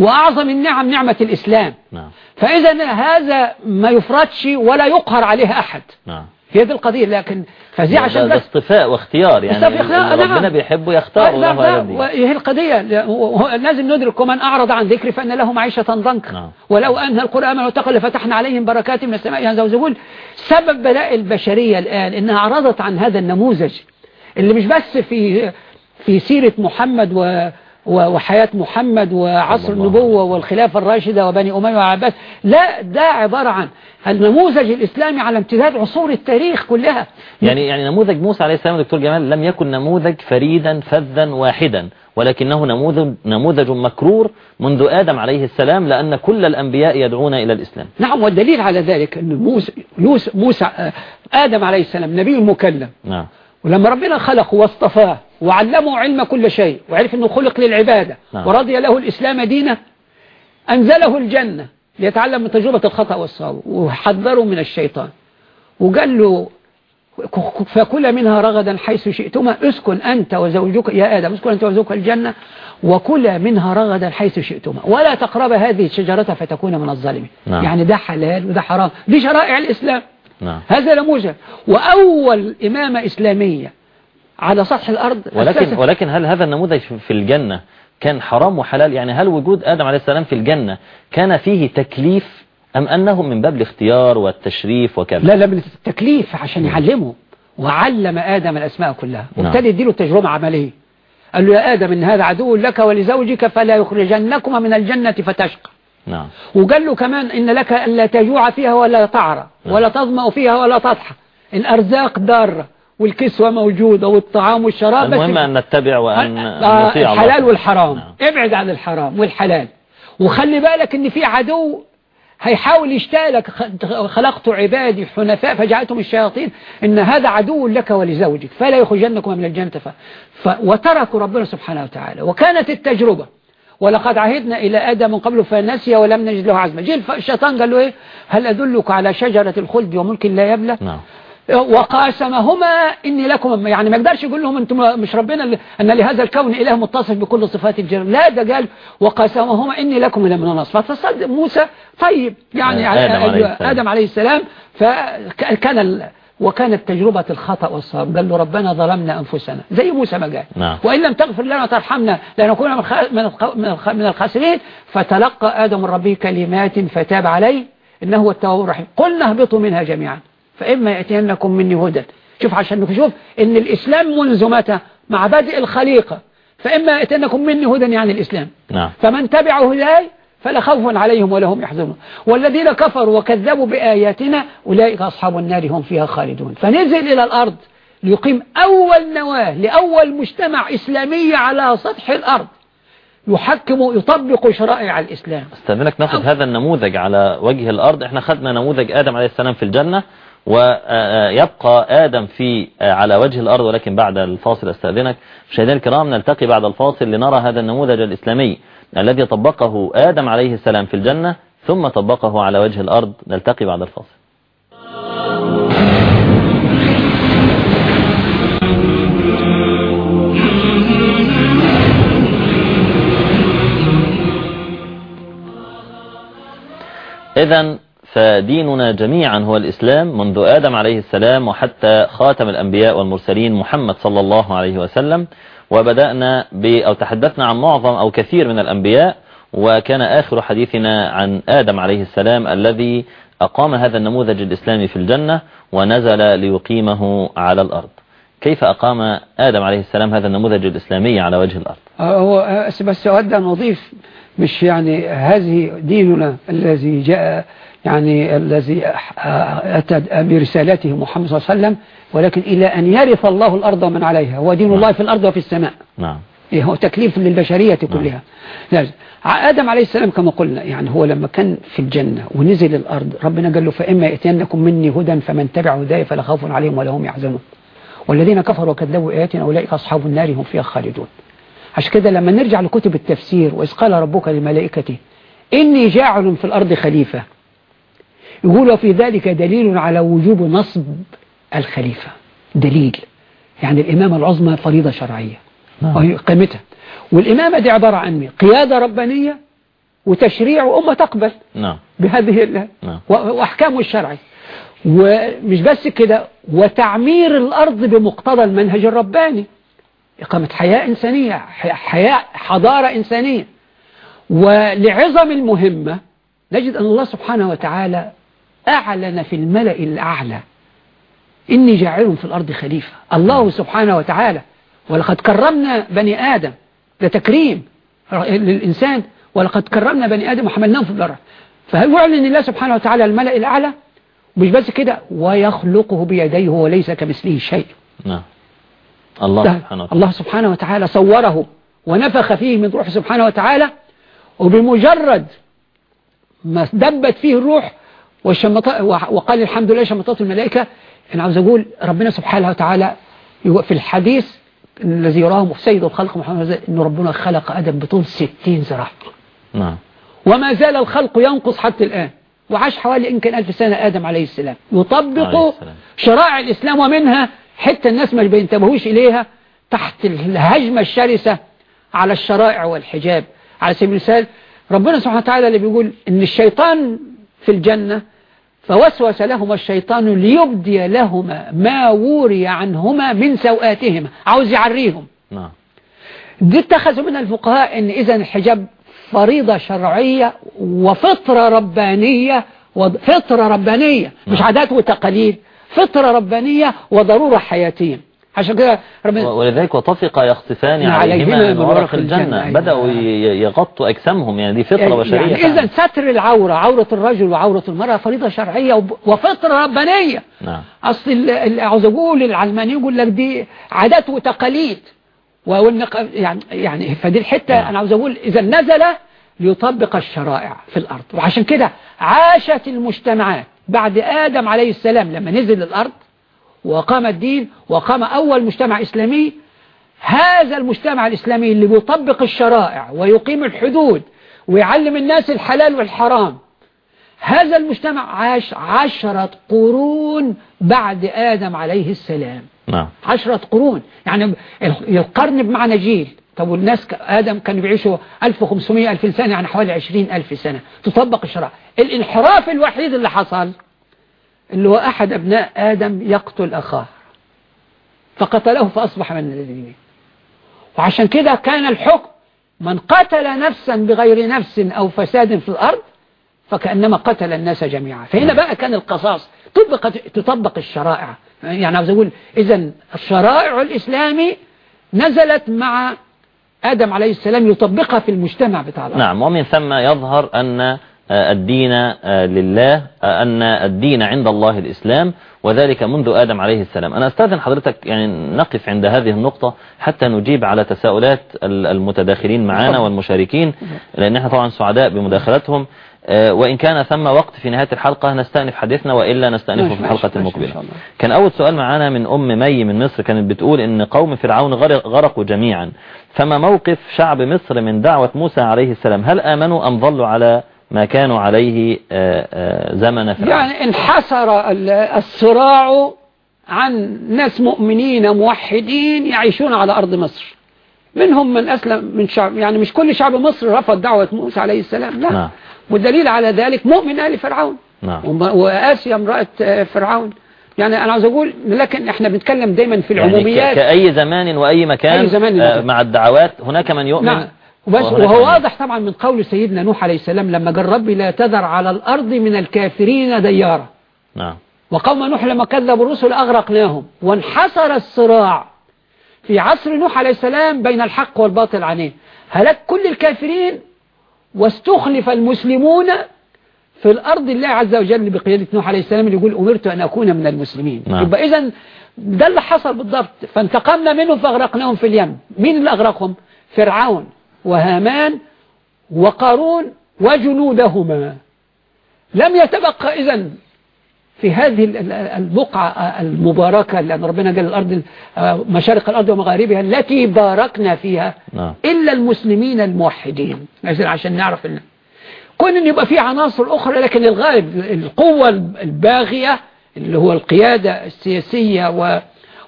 وأعظم النعم نعمة الإسلام. نعم. فإذا هذا ما يفرضش ولا يقهر عليه أحد. نعم. هي دي القضية لكن ده, عشان ده بس اصطفاء واختيار يعني اصطفاء اختيار، اللي نعم. ربنا بيحبه يختار لا لا وهي القضية. لازم ندرك ومن أعرض عن ذكري فإن له معيشة ضنكا. نعم. ولو أن القرآن لو تقل لفتحنا عليهم بركات من السماء يعني زي ما بيقول سبب بلاء البشرية الآن إنها أعرضت عن هذا النموذج اللي مش بس في في سيرة محمد و- وحياة محمد وعصر النبوة والخلافة الراشدة وبني أمية وعباس. لا ده عبارة عن النموذج الإسلامي على امتداد عصور التاريخ كلها. يعني يعني نموذج موسى عليه السلام دكتور جمال لم يكن نموذج فريدا فذا واحدا ولكنه نموذج نموذج مكرور منذ آدم عليه السلام لأن كل الأنبياء يدعون إلى الإسلام. نعم والدليل على ذلك أن موسى, موسى, موسى آه، آدم عليه السلام نبي مكلم. نعم. ولما ربنا خلقه واصطفاه وعلمه علم كل شيء وعرف أنه خلق للعبادة نعم. ورضي له الإسلام دينا أنزله الجنة ليتعلم من تجربة الخطأ والصواب. وحذره من الشيطان. وقال له فكل منها رغدا حيث شئتما اسكن أنت وزوجك يا آدم اسكن أنت وزوجك الجنة وكل منها رغدا حيث شئتما. ولا تقرب هذه الشجرة فتكون من الظالمين. نعم. يعني ده حلال وده حرام. دي شرائع الإسلام. نعم. هذا نموذج. وأول إمامة إسلامية على سطح الأرض ولكن ولكن هل هذا النموذج في- الجنة كان حرام وحلال؟ يعني هل وجود آدم عليه السلام في الجنة كان فيه تكليف أم أنه من باب الاختيار والتشريف وكذا؟ لا لا من التكليف عشان يعلمه. وعلم آدم الأسماء كلها. نعم. وابتدى يديله تجربة عملية قال له يا آدم إن هذا عدو لك ولزوجك فلا يخرجنكما من الجنة فتشقى. نعم. وقال له كمان إن لك ألا تجوع فيها ولا تعرى نعم. ولا تظمأ فيها ولا تضحى. الأرزاق دارة والكسوة موجودة والطعام والشراب المهم أن نتبع وأن آه، نطيع الله. الحلال والحرام. نعم. ابعد عن الحرام والحلال. وخلي بالك إن في عدو هيحاول يشتالك خلقت عبادي حنفاء فجعلتهم الشياطين. إن هذا عدو لك ولزوجك. فلا يخرجنكم من الجنة. ف... ف... وتركوا ربنا سبحانه وتعالى. وكانت التجربة. ولقد عهدنا إلى آدم من قبل فنسي ولم نجد له عزما جه الشيطان قال له إيه؟ هل أدلك على شجرة الخلد وملك لا يبلى؟ نعم. وقاسمهما إني لكم يعني ما يقدرش يقول لهم أنتم مش ربنا أن لهذا الكون إله متصف بكل صفات الجلال لا ده قال وقاسمهما إني لكم من النصر. فتصدق موسى طيب يعني آه، آدم عليه السلام. آدم عليه السلام فكان. وكانت تجربة الخطأ والصواب. قال له ربنا ظلمنا أنفسنا. زي موسى ما قال. نعم. وإن لم تغفر لنا وترحمنا لنكون من الخ- من الخ- من الخ- من الخاسرين. فتلقى آدم ربه كلمات فتاب عليه. إنه هو التواب الرحيم. قلنا اهبطوا منها جميعا. فإما يأتينكم مني هدى. شوف عشان نشوف إن الإسلام منذ متى؟ مع بدء الخليقة. فإما يأتينكم مني هدى يعني الإسلام. نعم. فمن تبع هداي فلا خوف عليهم ولا هم يحزنون. والذين كفروا وكذبوا بآياتنا أولئك أصحاب النار هم فيها خالدون. فنزل إلى الأرض ليقيم أول نواة لأول مجتمع إسلامي على سطح الأرض. يحكم يطبق شرائع الإسلام. استاذنك ناخد هذا النموذج على وجه الأرض. إحنا خدنا نموذج آدم عليه السلام في الجنة. ويبقى آدم في على وجه الأرض ولكن بعد الفاصل أستأذنك. مشاهدينا الكرام نلتقي بعد الفاصل لنرى هذا النموذج الإسلامي الذي طبقه آدم عليه السلام في الجنة ثم طبقه على وجه الأرض. نلتقي بعد الفاصل. إذا فديننا جميعا هو الإسلام منذ آدم عليه السلام وحتى خاتم الأنبياء والمرسلين محمد صلى الله عليه وسلم وبدأنا ب أو تحدثنا عن معظم أو كثير من الأنبياء وكان آخر حديثنا عن آدم عليه السلام الذي أقام هذا النموذج الإسلامي في الجنة ونزل ليقيمه على الأرض. كيف أقام آدم عليه السلام هذا النموذج الإسلامي على وجه الأرض؟ آه، هو آه، بس أود أن أضيف مش يعني هذه ديننا الذي جاء يعني الذي أتى برسالته محمد صلى الله عليه وسلم ولكن إلى أن يرث الله الأرض ومن عليها هو دين الله في الأرض وفي السماء. نعم. إيه هو تكليف للبشرية كلها. لازم آدم عليه السلام كما قلنا يعني هو لما كان في الجنة ونزل الأرض ربنا قال له فإما يأتينكم مني هدى فمن تبع هداي فلا خوف عليهم ولا هم يحزنون. والذين كفروا وكذبوا آياتنا أولئك أصحاب النار هم فيها خالدون. عشان كده لما نرجع لكتب التفسير وإذ قال ربك للملائكة إني جاعل في الأرض خليفة. يقول وفي ذلك دليل على وجوب نصب الخليفة. دليل. يعني الإمامة العظمى فريضة شرعية. نعم. وهي قيمتها. والإمامة دي عبارة عن؟ قيادة ربانية وتشريع وأمة تقبل. نعم. بهذه نعم. وأحكامه الشرعي ومش بس كده وتعمير الأرض بمقتضى المنهج الرباني. إقامة حياة إنسانية حياة حضارة إنسانية. ولعظم المهمة نجد أن الله سبحانه وتعالى أعلن في الملأ الأعلى. إني جاعل في الأرض خليفة. الله سبحانه وتعالى. ولقد كرمنا بني آدم. ده تكريم للإنسان. ولقد كرمنا بني آدم وحملناهم في البر فيعلن الله سبحانه وتعالى الملأ الأعلى؟ مش بس كده. ويخلقه بيديه وليس كمثله شيء. نعم. الله سبحانه وتعالى. الله سبحانه وتعالى صوره ونفخ فيه من روحه سبحانه وتعالى. وبمجرد ما دبت فيه الروح وقال الحمد لله شمطات الملائكة. أنا عاوز أقول ربنا سبحانه وتعالى في الحديث الذي يراه سيد الخلق محمد أن ربنا خلق آدم بطول ستين ذراع نعم. وما زال الخلق ينقص حتى الآن وعاش حوالي يمكن ألف سنة آدم عليه السلام. يطبق. شرائع الإسلام ومنها حتى الناس ما بينتبهوش إليها تحت الهجمة الشرسة على الشرائع والحجاب. على سبيل المثال ربنا سبحانه وتعالى اللي بيقول إن الشيطان في الجنة فوسوس لهما الشيطان ليبدي لهما ما وري عنهما من سوآتهما عاوز يعريهم. نعم. دي اتخذوا من الفقهاء إن اذا الحجاب فريضة شرعية وفطرة ربانية وفطرة ربانية مش نعم. عادات وتقاليد. فطرة ربانية وضرورة حياتية. عشان كده ربنا ولذلك وطفق يخطفان عليهما من ورق الجنة الجنة. بدأوا ي- يغطوا أجسامهم يعني دي فطرة بشرية يعني. اذا ستر العورة عورة الرجل وعورة المرأة فريضة شرعية وفطرة ربانية نعم ال- عاوز أقول العلماني يقول لك دي عادات وتقاليد. يعني يعني فدي الحتة نعم. أنا عاوز أقول إذا نزل ليطبق الشرائع في الأرض وعشان كده عاشت المجتمعات بعد آدم عليه السلام لما نزل الأرض وقام الدين وقام أول مجتمع إسلامي. هذا المجتمع الإسلامي اللي بيطبق الشرائع ويقيم الحدود ويعلم الناس الحلال والحرام. هذا المجتمع عاش عشرة قرون بعد آدم عليه السلام. نعم. عشرة قرون. يعني ال- القرن بمعنى جيل. طب والناس آدم كانوا بيعيشوا 1500 ألف سنة يعني حوالي 20 ألف سنة. تطبق الشرع الانحراف الوحيد اللي حصل اللي هو أحد أبناء آدم يقتل أخاه. فقتله فأصبح من الذين وعشان كده كان الحكم من قتل نفسا بغير نفس أو فساد في الأرض فكأنما قتل الناس جميعا. فهنا بقى كان القصاص طبق تطبق الشرائع. يعني عاوز أقول إذا الشرائع الإسلامي نزلت مع آدم عليه السلام يطبقها في المجتمع بتاع الأرض. نعم ومن ثم يظهر أن الدين آه، لله آه، أن الدين عند الله الإسلام وذلك منذ آدم عليه السلام. أنا أستاذن حضرتك يعني نقف عند هذه النقطة حتى نجيب على تساؤلات ال- المتداخلين معنا. والمشاركين لأن إحنا طبعا سعداء بمداخلتهم. آه، وإن كان ثم وقت في نهاية الحلقة نستأنف حديثنا وإلا نستأنفه في الحلقة المقبلة. كان أول سؤال معانا من أم مي من مصر كانت بتقول إن قوم فرعون غرق- غرقوا جميعا. فما موقف شعب مصر من دعوة موسى عليه السلام؟ هل آمنوا أم ظلوا على ما كانوا عليه آه، آه، زمن فرعون. يعني انحسر ال- الصراع عن ناس مؤمنين موحدين يعيشون على أرض مصر. منهم من أسلم من شعب يعني مش كل شعب مصر رفض دعوة موسى عليه السلام لا. نعم. والدليل على ذلك مؤمن آل فرعون. نعم. وآسيا امرأة آه، فرعون. يعني أنا عاوز أقول لكن إحنا بنتكلم دايما في يعني العموميات. ك- كأي زمان وأي مكان أي زمان آه،. مع الدعوات هناك من يؤمن نعم. وهو واضح طبعا من قول سيدنا نوح عليه السلام لما قال ربي لا تذر على الأرض من الكافرين ديارا نعم. وقوم نوح لما كذبوا الرسل أغرقناهم. وانحصر الصراع في عصر نوح عليه السلام بين الحق والباطل عنه هلك كل الكافرين واستخلف المسلمون في الأرض الله عز وجل بقيادة نوح عليه السلام اللي يقول أمرت أن أكون من المسلمين. نعم. يبقى إذن ده اللي حصل بالضبط. فانتقمنا منهم فأغرقناهم في اليم. مين اللي أغرقهم؟ فرعون. وهامان وقارون وجنودهما. لم يتبقى إذن في هذه ال- ال- البقعة المباركة لأن ربنا قال الأرض آه، مشارق الأرض ومغاربها التي باركنا فيها نعم. إلا المسلمين الموحدين. عشان نعرف إن كون إن يبقى في عناصر أخرى لكن الغالب القوة الباغية اللي هو القيادة السياسية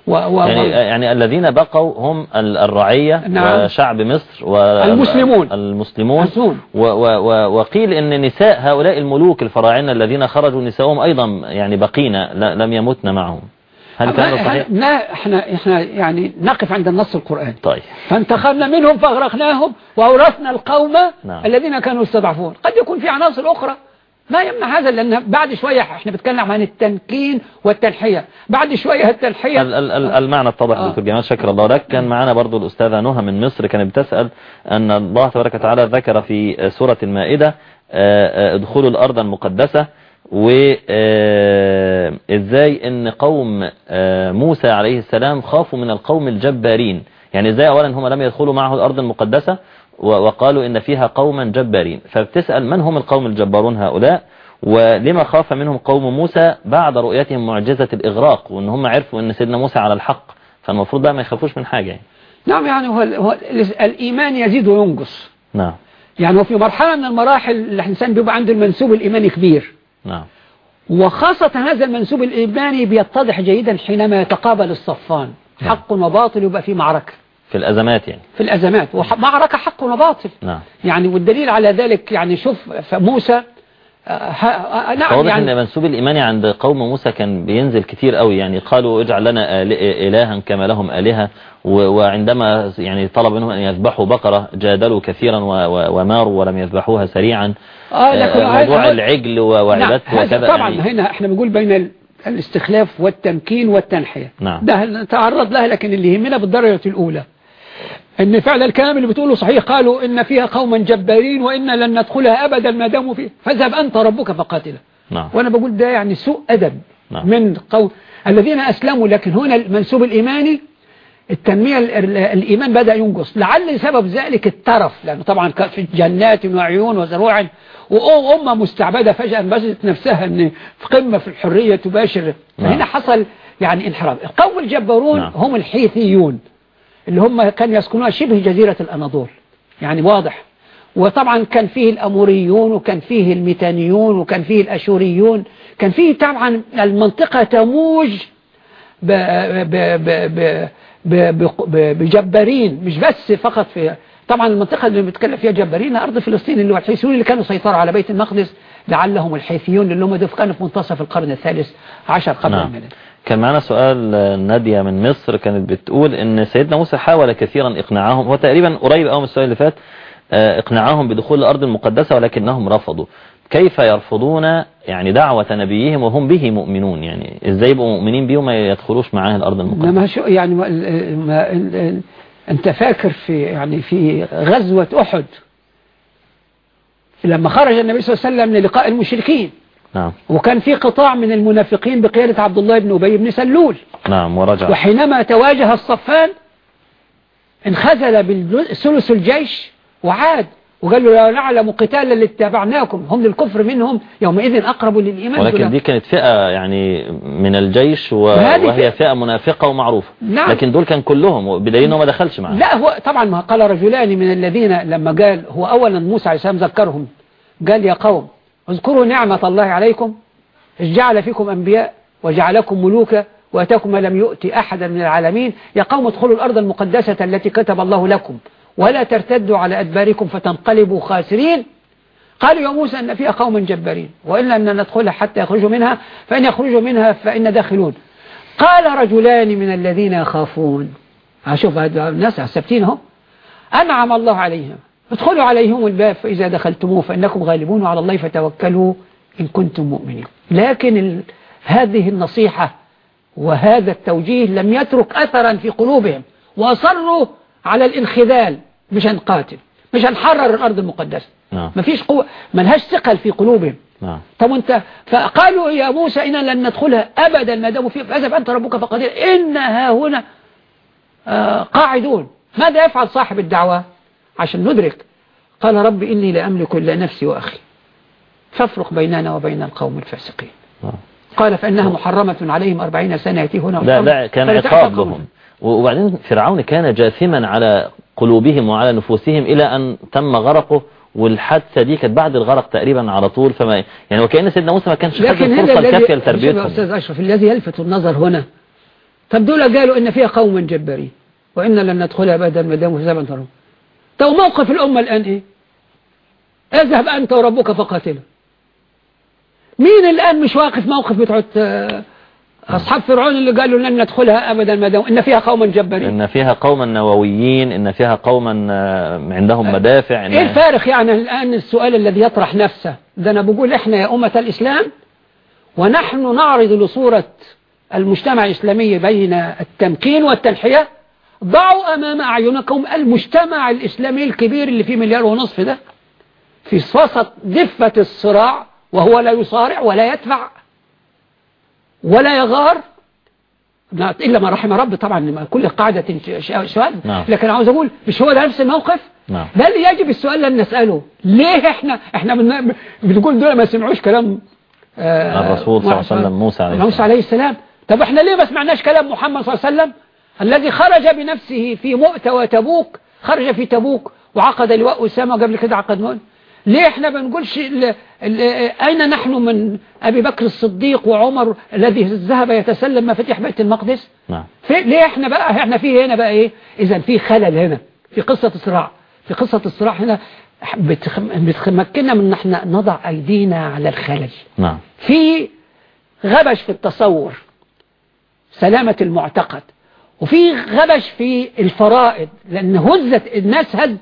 و, و, و يعني يعني الذين بقوا هم ال- الرعية نعم. وشعب مصر المسلمون. المسلمون مسلمون. و و و وقيل إن نساء هؤلاء الملوك الفراعنة الذين خرجوا نساؤهم أيضا يعني بقين لا- لم يمتن معهم هل كان صحيح؟ لا إحنا إحنا يعني نقف عند النص القرآني طيب فانتقمنا منهم فأغرقناهم وأورثنا القوم نعم. الذين كانوا يستضعفون قد يكون في عناصر أخرى ما يمنع هذا لأن بعد شوية إحنا بنتكلم عن التمكين والتنحية بعد شوية التنحية ال- ال- ال- المعنى اتضح آه. دكتور جمال شكر الله لك كان معنا برضو الأستاذة نهى من مصر كانت بتسأل أن الله تبارك وتعالى ذكر في سورة المائدة آه، آه، ادخلوا الأرض المقدسة وإزاي أن قوم آه، موسى عليه السلام خافوا من القوم الجبارين. يعني إزاي أولا هم لم يدخلوا معه الأرض المقدسة وقالوا إن فيها قوما جبارين. فبتسأل من هم القوم الجبارون هؤلاء؟ ولما خاف منهم قوم موسى بعد رؤيتهم معجزة الإغراق وإن هم عرفوا إن سيدنا موسى على الحق فالمفروض بقى ما يخافوش من حاجة يعني. نعم يعني هو, هو الإيمان يزيد وينقص. نعم. يعني هو في مرحلة من المراحل الإنسان بيبقى عنده المنسوب الإيماني كبير. نعم. وخاصة هذا المنسوب الإيماني بيتضح جيدا حينما يتقابل الصفان. نعم. حق وباطل يبقى في معركة. في الأزمات يعني. في الأزمات. ومعركة حق وباطل نعم. يعني والدليل على ذلك يعني شوف موسى آه، ها- آه، نعم فواضح يعني إن منسوب الإيمان عند قوم موسى كان بينزل كتير قوي. يعني قالوا اجعل لنا إلها كما لهم آلهة. وعندما يعني طلب منهم أن يذبحوا بقرة جادلوا كثيرا وماروا ولم يذبحوها سريعا. آه لكن آه، موضوع العجل وعبادته نعم وكذا طبعا يعني. هنا إحنا بنقول بين ال- الاستخلاف والتمكين والتنحية. نعم. ده نتعرض لها لكن اللي يهمنا بالدرجة الأولى. إن فعلا الكلام اللي بتقوله صحيح. قالوا إن فيها قوما جبارين وإن لن ندخلها أبدا ما داموا فيها فاذهب أنت ربك فقاتله نعم. وأنا بقول ده يعني سوء أدب نعم. من قول الذين أسلموا. لكن هنا المنسوب الإيماني التنمية ال- ال- الإيمان بدأ ينقص. لعل سبب ذلك الترف. لأنه طبعا في جنات وعيون وزروع. وأمة مستعبدة فجأة بجدت نفسها أن في قمة في الحرية تباشر. نعم. هنا حصل يعني انحراف. القوم الجبارون نعم. هم الحيثيون. اللي هم كانوا يسكنون شبه جزيرة الأناضول يعني واضح وطبعا كان فيه الأموريون وكان فيه الميتانيون وكان فيه الأشوريون كان فيه طبعا المنطقة تموج ب- ب- ب- ب- ب- ب- بجبارين مش بس فقط في طبعا المنطقة اللي بنتكلم فيها جبارين أرض فلسطين اللي هو الحيثيون اللي كانوا سيطروا على بيت المقدس لعلهم الحيثيون اللي هم دول كانوا في منتصف القرن الثالث عشر قبل نعم. الميلاد كان معنا سؤال آه، نادية من مصر كانت بتقول إن سيدنا موسى حاول كثيرا إقناعهم هو تقريبا قريب قوي من السؤال اللي فات آه، إقناعهم بدخول الأرض المقدسة ولكنهم رفضوا. كيف يرفضون يعني دعوة نبيهم وهم به مؤمنون؟ يعني إزاي يبقوا مؤمنين بيه وما يدخلوش معاه الأرض المقدسة؟ انما شو يعني ما ما أنت فاكر في يعني في غزوة أحد لما خرج النبي صلى الله عليه وسلم للقاء المشركين؟ نعم. وكان في قطاع من المنافقين بقيادة عبد الله بن أبي بن سلول. نعم ورجع. وحينما تواجه الصفان انخزل بالثلث الجيش وعاد وقال له لا نعلم قتالا لاتبعناكم هم للكفر منهم يومئذ أقرب للإيمان ولكن دي كانت فئة يعني من الجيش و- وهي فئة- فئة منافقة ومعروفة. نعم. لكن دول كان كلهم بدليل ما دخلش معاه لا هو طبعا ما قال رجلان من الذين لما قال هو أولا موسى عليه السلام ذكرهم قال يا قوم اذكروا نعمة الله عليكم إذ جعل فيكم أنبياء وجعلكم ملوكا وأتاكم ما لم يؤتي أحدا من العالمين. يا قوم ادخلوا الأرض المقدسة التي كتب الله لكم ولا ترتدوا على أدباركم فتنقلبوا خاسرين. قالوا يا موسى أن فيها قوما جبارين وإلا أن ندخلها حتى يخرجوا منها فإن يخرجوا منها فإن داخلون. قال رجلان من الذين يخافون. أشوف هذا الناس السبتين أنعم الله عليهم. ادخلوا عليهم الباب فإذا دخلتموه فإنكم غالبون وعلى الله فتوكلوا إن كنتم مؤمنين. لكن ال... هذه النصيحة وهذا التوجيه لم يترك أثرا في قلوبهم وأصروا على الانخذال مش هنقاتل مش هنحرر الأرض المقدسة. نعم. ما فيش قوة ملهاش ثقل في قلوبهم. نعم. طب انت فقالوا يا موسى إنا لن ندخلها أبدا ما داموا فيها فأذهب أنت ربك فقدير إنها هنا آه قاعدون. ماذا يفعل صاحب الدعوة؟ عشان ندرك. قال رب إني لا أملك إلا نفسي وأخي. فافرق بيننا وبين القوم الفاسقين. نعم. قال فإنها محرمة عليهم أربعين سنة يأتيهون لا لا كان عقاب لهم وبعدين فرعون كان جاثما على قلوبهم وعلى نفوسهم إلى أن تم غرقه والحادثة دي كانت بعد الغرق تقريبا على طول. فما يعني وكأن سيدنا موسى ما كانش خد هنا الفرصة الكافية لتربيتهم. أستاذ أشرف الذي يلفت النظر هنا. طب دول قالوا إن فيها قوما جبارين وإن لن ندخلها أبدا ما داموا ترون طب موقف الأمة الآن إيه؟ اذهب أنت وربك فقاتله مين الآن مش واقف موقف بتوع آه، أصحاب فرعون اللي قالوا لن ندخلها أبدا ما دام إن فيها قوما جبارين؟ إن فيها قوما نوويين إن فيها قوما آه، عندهم مدافع إن إيه الفارق يعني الآن السؤال الذي يطرح نفسه؟ ده أنا بقول إحنا يا أمة الإسلام ونحن نعرض لصورة المجتمع الإسلامي بين التمكين والتنحية ضعوا أمام أعينكم المجتمع الإسلامي الكبير اللي فيه مليار ونصف ده في وسط دفة الصراع وهو لا يصارع ولا يدفع ولا يغار. لا، إلا ما رحم رب طبعا كل قاعدة سؤال. نعم. لكن عاوز أقول مش هو ده نفس الموقف؟ نعم. ده اللي يجب السؤال اللي نسأله ليه إحنا إحنا بن- بنقول دول ما سمعوش كلام آه، الرسول صلى الله عليه وسلم موسى عليه موسى السلام. عليه السلام. طب إحنا ليه ما سمعناش كلام محمد صلى الله عليه وسلم؟ الذي خرج بنفسه في مؤتة وتبوك خرج في تبوك وعقد لواء أسامة وقبل كده عقد مؤن ليه إحنا ما بنقولش ال- ال- أين نحن من أبي بكر الصديق وعمر الذي ذهب يتسلم مفاتيح بيت المقدس؟ نعم. ليه إحنا بقى إحنا في هنا بقى إيه؟ إذا في خلل هنا في قصة الصراع في قصة الصراع هنا. بتمكننا من إن إحنا نضع أيدينا على الخلل. نعم. في غبش في التصور سلامة المعتقد. وفي غبش في الفرائض لأن هزت الناس هز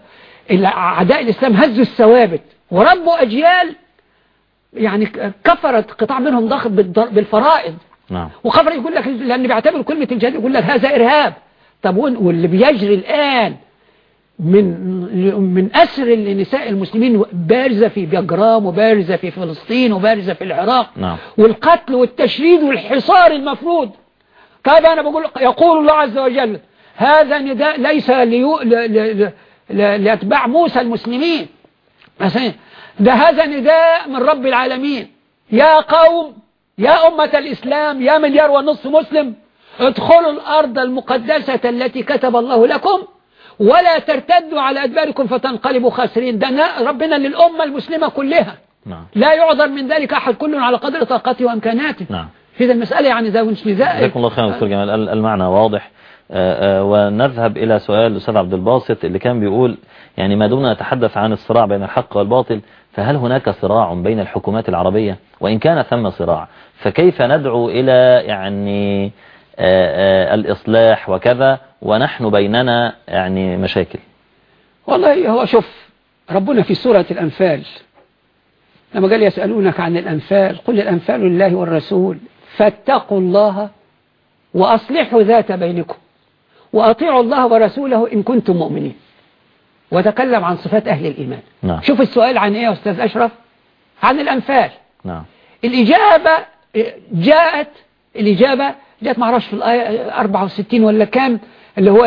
أعداء الإسلام هزوا الثوابت. وربوا أجيال يعني كفرت قطاع منهم ضخم بالفرائض. نعم. وخبر يقول لك لأن بيعتبر كلمة الجهاد يقول لك هذا إرهاب. طب واللي بيجري الآن من من أسر لنساء المسلمين بارزة في بجرام وبارزة في فلسطين وبارزة في العراق. نعم. والقتل والتشريد والحصار المفروض. طيب أنا بقول يقول الله عز وجل هذا نداء ليس ليو ل ل ل ل لأتباع موسى المسلمين. ده هذا نداء من رب العالمين. يا قوم يا أمة الإسلام يا مليار ونصف مسلم ادخلوا الأرض المقدسة التي كتب الله لكم ولا ترتدوا على أدباركم فتنقلبوا خاسرين. ده نا- ربنا للأمة المسلمة كلها. نعم. لا يعذر من ذلك أحد كل على قدر طاقته وإمكاناته. نعم. إذا المسألة يعني ده مش نداء جزاكم الله خيرا دكتور جمال. ال- المعنى واضح. آه، آه، ونذهب إلى سؤال الأستاذ عبد الباسط اللي كان بيقول يعني ما دون نتحدث عن الصراع بين الحق والباطل فهل هناك صراع بين الحكومات العربية؟ وإن كان ثم صراع فكيف ندعو إلى يعني آه، الإصلاح وكذا ونحن بيننا يعني مشاكل؟ والله هو شوف ربنا في سورة الأنفال لما قال يسألونك عن الأنفال قل الأنفال لله والرسول. فاتقوا الله وأصلحوا ذات بينكم وأطيعوا الله ورسوله إن كنتم مؤمنين. وتكلم عن صفات أهل الإيمان. نعم. شوف السؤال عن إيه يا أستاذ أشرف؟ عن الأنفال. نعم. الإجابة جاءت الإجابة جاءت ما أعرفش في الآية 64 ولا كام اللي هو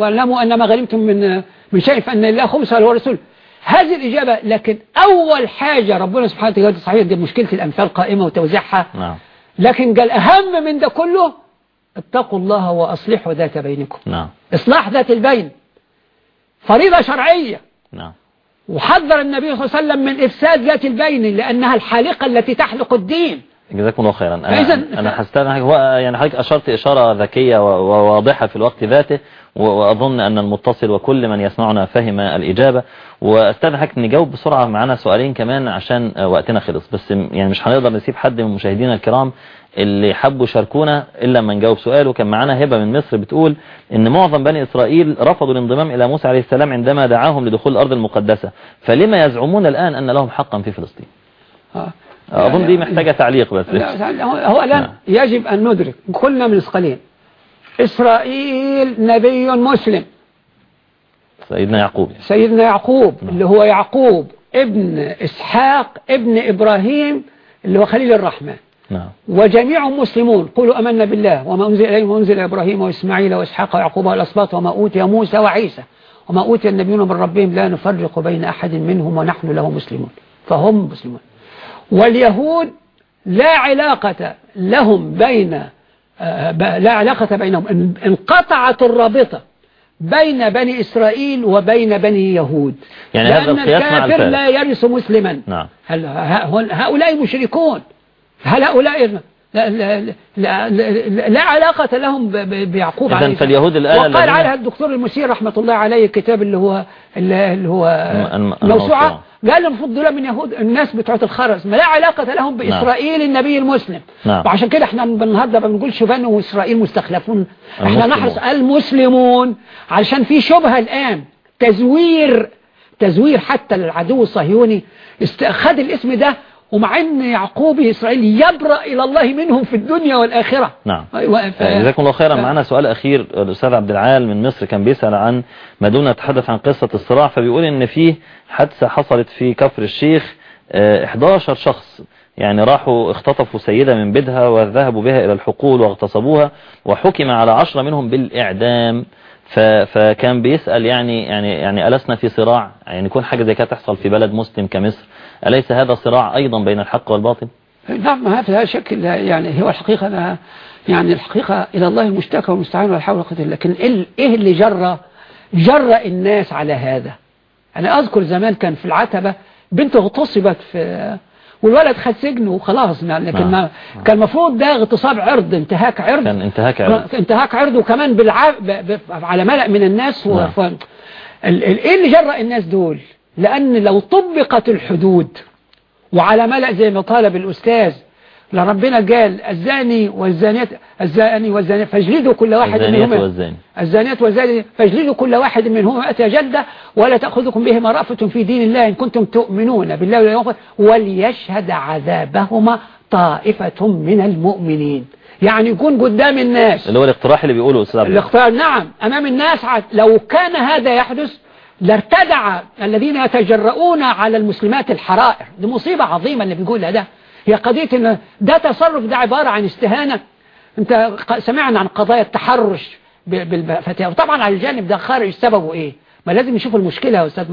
واعلموا أن ما غنمتم من من شيء فأن الله خمسة هو الرسول هذه الإجابة لكن أول حاجة ربنا سبحانه وتعالى صحيح دي مشكلة الأنفال قائمة وتوزيعها. نعم. لكن قال أهم من ده كله اتقوا الله وأصلحوا ذات بينكم. نعم. إصلاح ذات البين. فريضة شرعية. نعم. وحذر النبي صلى الله عليه وسلم من إفساد ذات البين لأنها الحالقة التي تحلق الدين. جزاكم الله خيرا. أنا هستاذن هو يعني حضرتك أشرت إشارة ذكية و- وواضحه في الوقت ذاته. و- وأظن أن المتصل وكل من يسمعنا فهم الإجابة. واستاذن حضرتك نجاوب بسرعة معانا سؤالين كمان عشان وقتنا خلص. بس يعني مش هنقدر نسيب حد من مشاهدينا الكرام اللي حبوا يشاركونا إلا لما نجاوب سؤال. وكان معانا هبة من مصر بتقول إن معظم بني إسرائيل رفضوا الانضمام إلى موسى عليه السلام عندما دعاهم لدخول الأرض المقدسة. فلما يزعمون الآن أن لهم حقا في فلسطين؟ آه. أظن دي محتاجة تعليق بس. هو- الآن نعم. يجب أن ندرك كلنا من اسقالين إسرائيل نبي مسلم. سيدنا يعقوب. سيدنا يعقوب اللي هو يعقوب ابن إسحاق ابن إبراهيم اللي هو خليل الرحمن. نعم. وجميعهم مسلمون قولوا أمنا بالله وما أنزل إليهم وأنزل إبراهيم وإسماعيل وإسحاق ويعقوب والأسباط وما أوتي موسى وعيسى وما أوتي النبيون من ربهم لا نفرق بين أحد منهم ونحن له مسلمون. فهم مسلمون. واليهود لا علاقة لهم بين لا علاقة بينهم. إن- انقطعت الرابطة بين بني إسرائيل وبين بني يهود. يعني هذا القياس مع الكافر. لا يرث مسلما. نعم. هل هؤلاء مشركون. هل هؤلاء لا, لا, لا, لا, لا علاقة لهم بيعقوب عليه. فاليهود الآن وقال عليها الدكتور المسير رحمة الله عليه الكتاب اللي هو اللي هو موسوعة. قال المفروض دول من يهود الناس بتوع الخرز ما لا علاقة لهم بإسرائيل النبي المسلم نعم. وعشان كده إحنا النهارده ما بنقولش بنو إسرائيل مستخلفون إحنا. نحرص المسلمون علشان في شبهة الآن تزوير تزوير حتى للعدو الصهيوني خد الاسم ده ومع إن يعقوب اسرائيل يبرأ إلى الله منهم في الدنيا والآخرة. نعم. ف- جزاكم الله خيرا. معنا سؤال أخير. الأستاذ عبد العال من مصر كان بيسأل عن ما دون نتحدث عن قصة الصراع فبيقول إن فيه حادثة حصلت في كفر الشيخ آه، 11 شخص. يعني راحوا اختطفوا سيدة من بيتها وذهبوا بها إلى الحقول واغتصبوها وحكم على عشرة منهم بالإعدام. ف- فكان بيسأل يعني يعني يعني ألسنا في صراع؟ يعني يكون حاجة زي كده تحصل في بلد مسلم كمصر. أليس هذا صراع أيضا بين الحق والباطل؟ نعم ما هذا شك لا- يعني هو الحقيقة أنا يعني الحقيقة إلى الله المشتكى والمستعان ولا حول ولا لكن إيه اللي جرى جرى الناس على هذا؟ أنا أذكر زمان كان في العتبة بنت اغتصبت في والولد خد سجن وخلاص يعني لكن نعم. ما كان المفروض ده اغتصاب عرض انتهاك عرض. كان انتهاك عرض. انتهاك عرض وكمان بالع... ب... ب... على ملأ من الناس و... نعم. ف... ال... ال... إيه اللي جرأ الناس دول؟ لأن لو طبقت الحدود وعلى ملأ زي ما طالب الأستاذ لربنا قال الزاني والزانية الزاني والزانية فاجلدوا كل واحد والزاني الزانية والزاني فاجلدوا كل واحد منهما أتى جلدة ولا تأخذكم بهما رأفة في دين الله إن كنتم تؤمنون بالله واليوم وليشهد عذابهما طائفة من المؤمنين. يعني يكون قدام الناس. اللي هو الاقتراح اللي بيقوله أستاذ. الاختيار نعم أمام الناس لو كان هذا يحدث لارتدع الذين يتجرؤون على المسلمات الحرائر. دي مصيبة عظيمة اللي بيقولها ده. هي قضية إن ده تصرف ده عبارة عن استهانة. أنت سمعنا عن قضايا التحرش بالفتاة وطبعا على الجانب ده خارج سببه إيه؟ ما لازم نشوف المشكلة يا أستاذ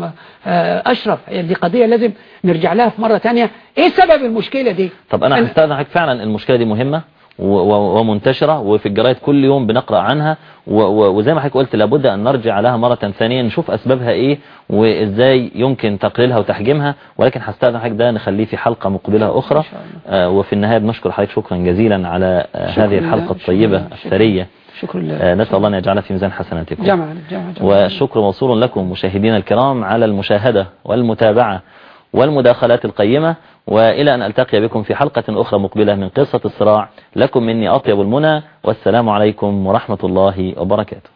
آه، أشرف. دي قضية لازم نرجع لها في مرة تانية. إيه سبب المشكلة دي؟ طب أنا حضرتك فعلا المشكلة دي مهمة؟ ومنتشرة وفي الجرايد كل يوم بنقرأ عنها وزي ما حضرتك قلت لابد أن نرجع لها مرة ثانية نشوف أسبابها إيه وإزاي يمكن تقليلها وتحجيمها ولكن هستاذن حضرتك ده نخليه في حلقة مقبلة أخرى. آه، وفي النهاية بنشكر حضرتك شكرا جزيلا على آه، هذه الحلقة الطيبة. الثرية شكرا لله آه، نسأل الله أن يجعلها في ميزان حسناتكم. جمعا جمعا جمعا. والشكر موصول لكم مشاهدينا الكرام على المشاهدة والمتابعة. والمداخلات القيمة وإلى أن ألتقي بكم في حلقة أخرى مقبلة من قصة الصراع. لكم مني أطيب المنى والسلام عليكم ورحمة الله وبركاته.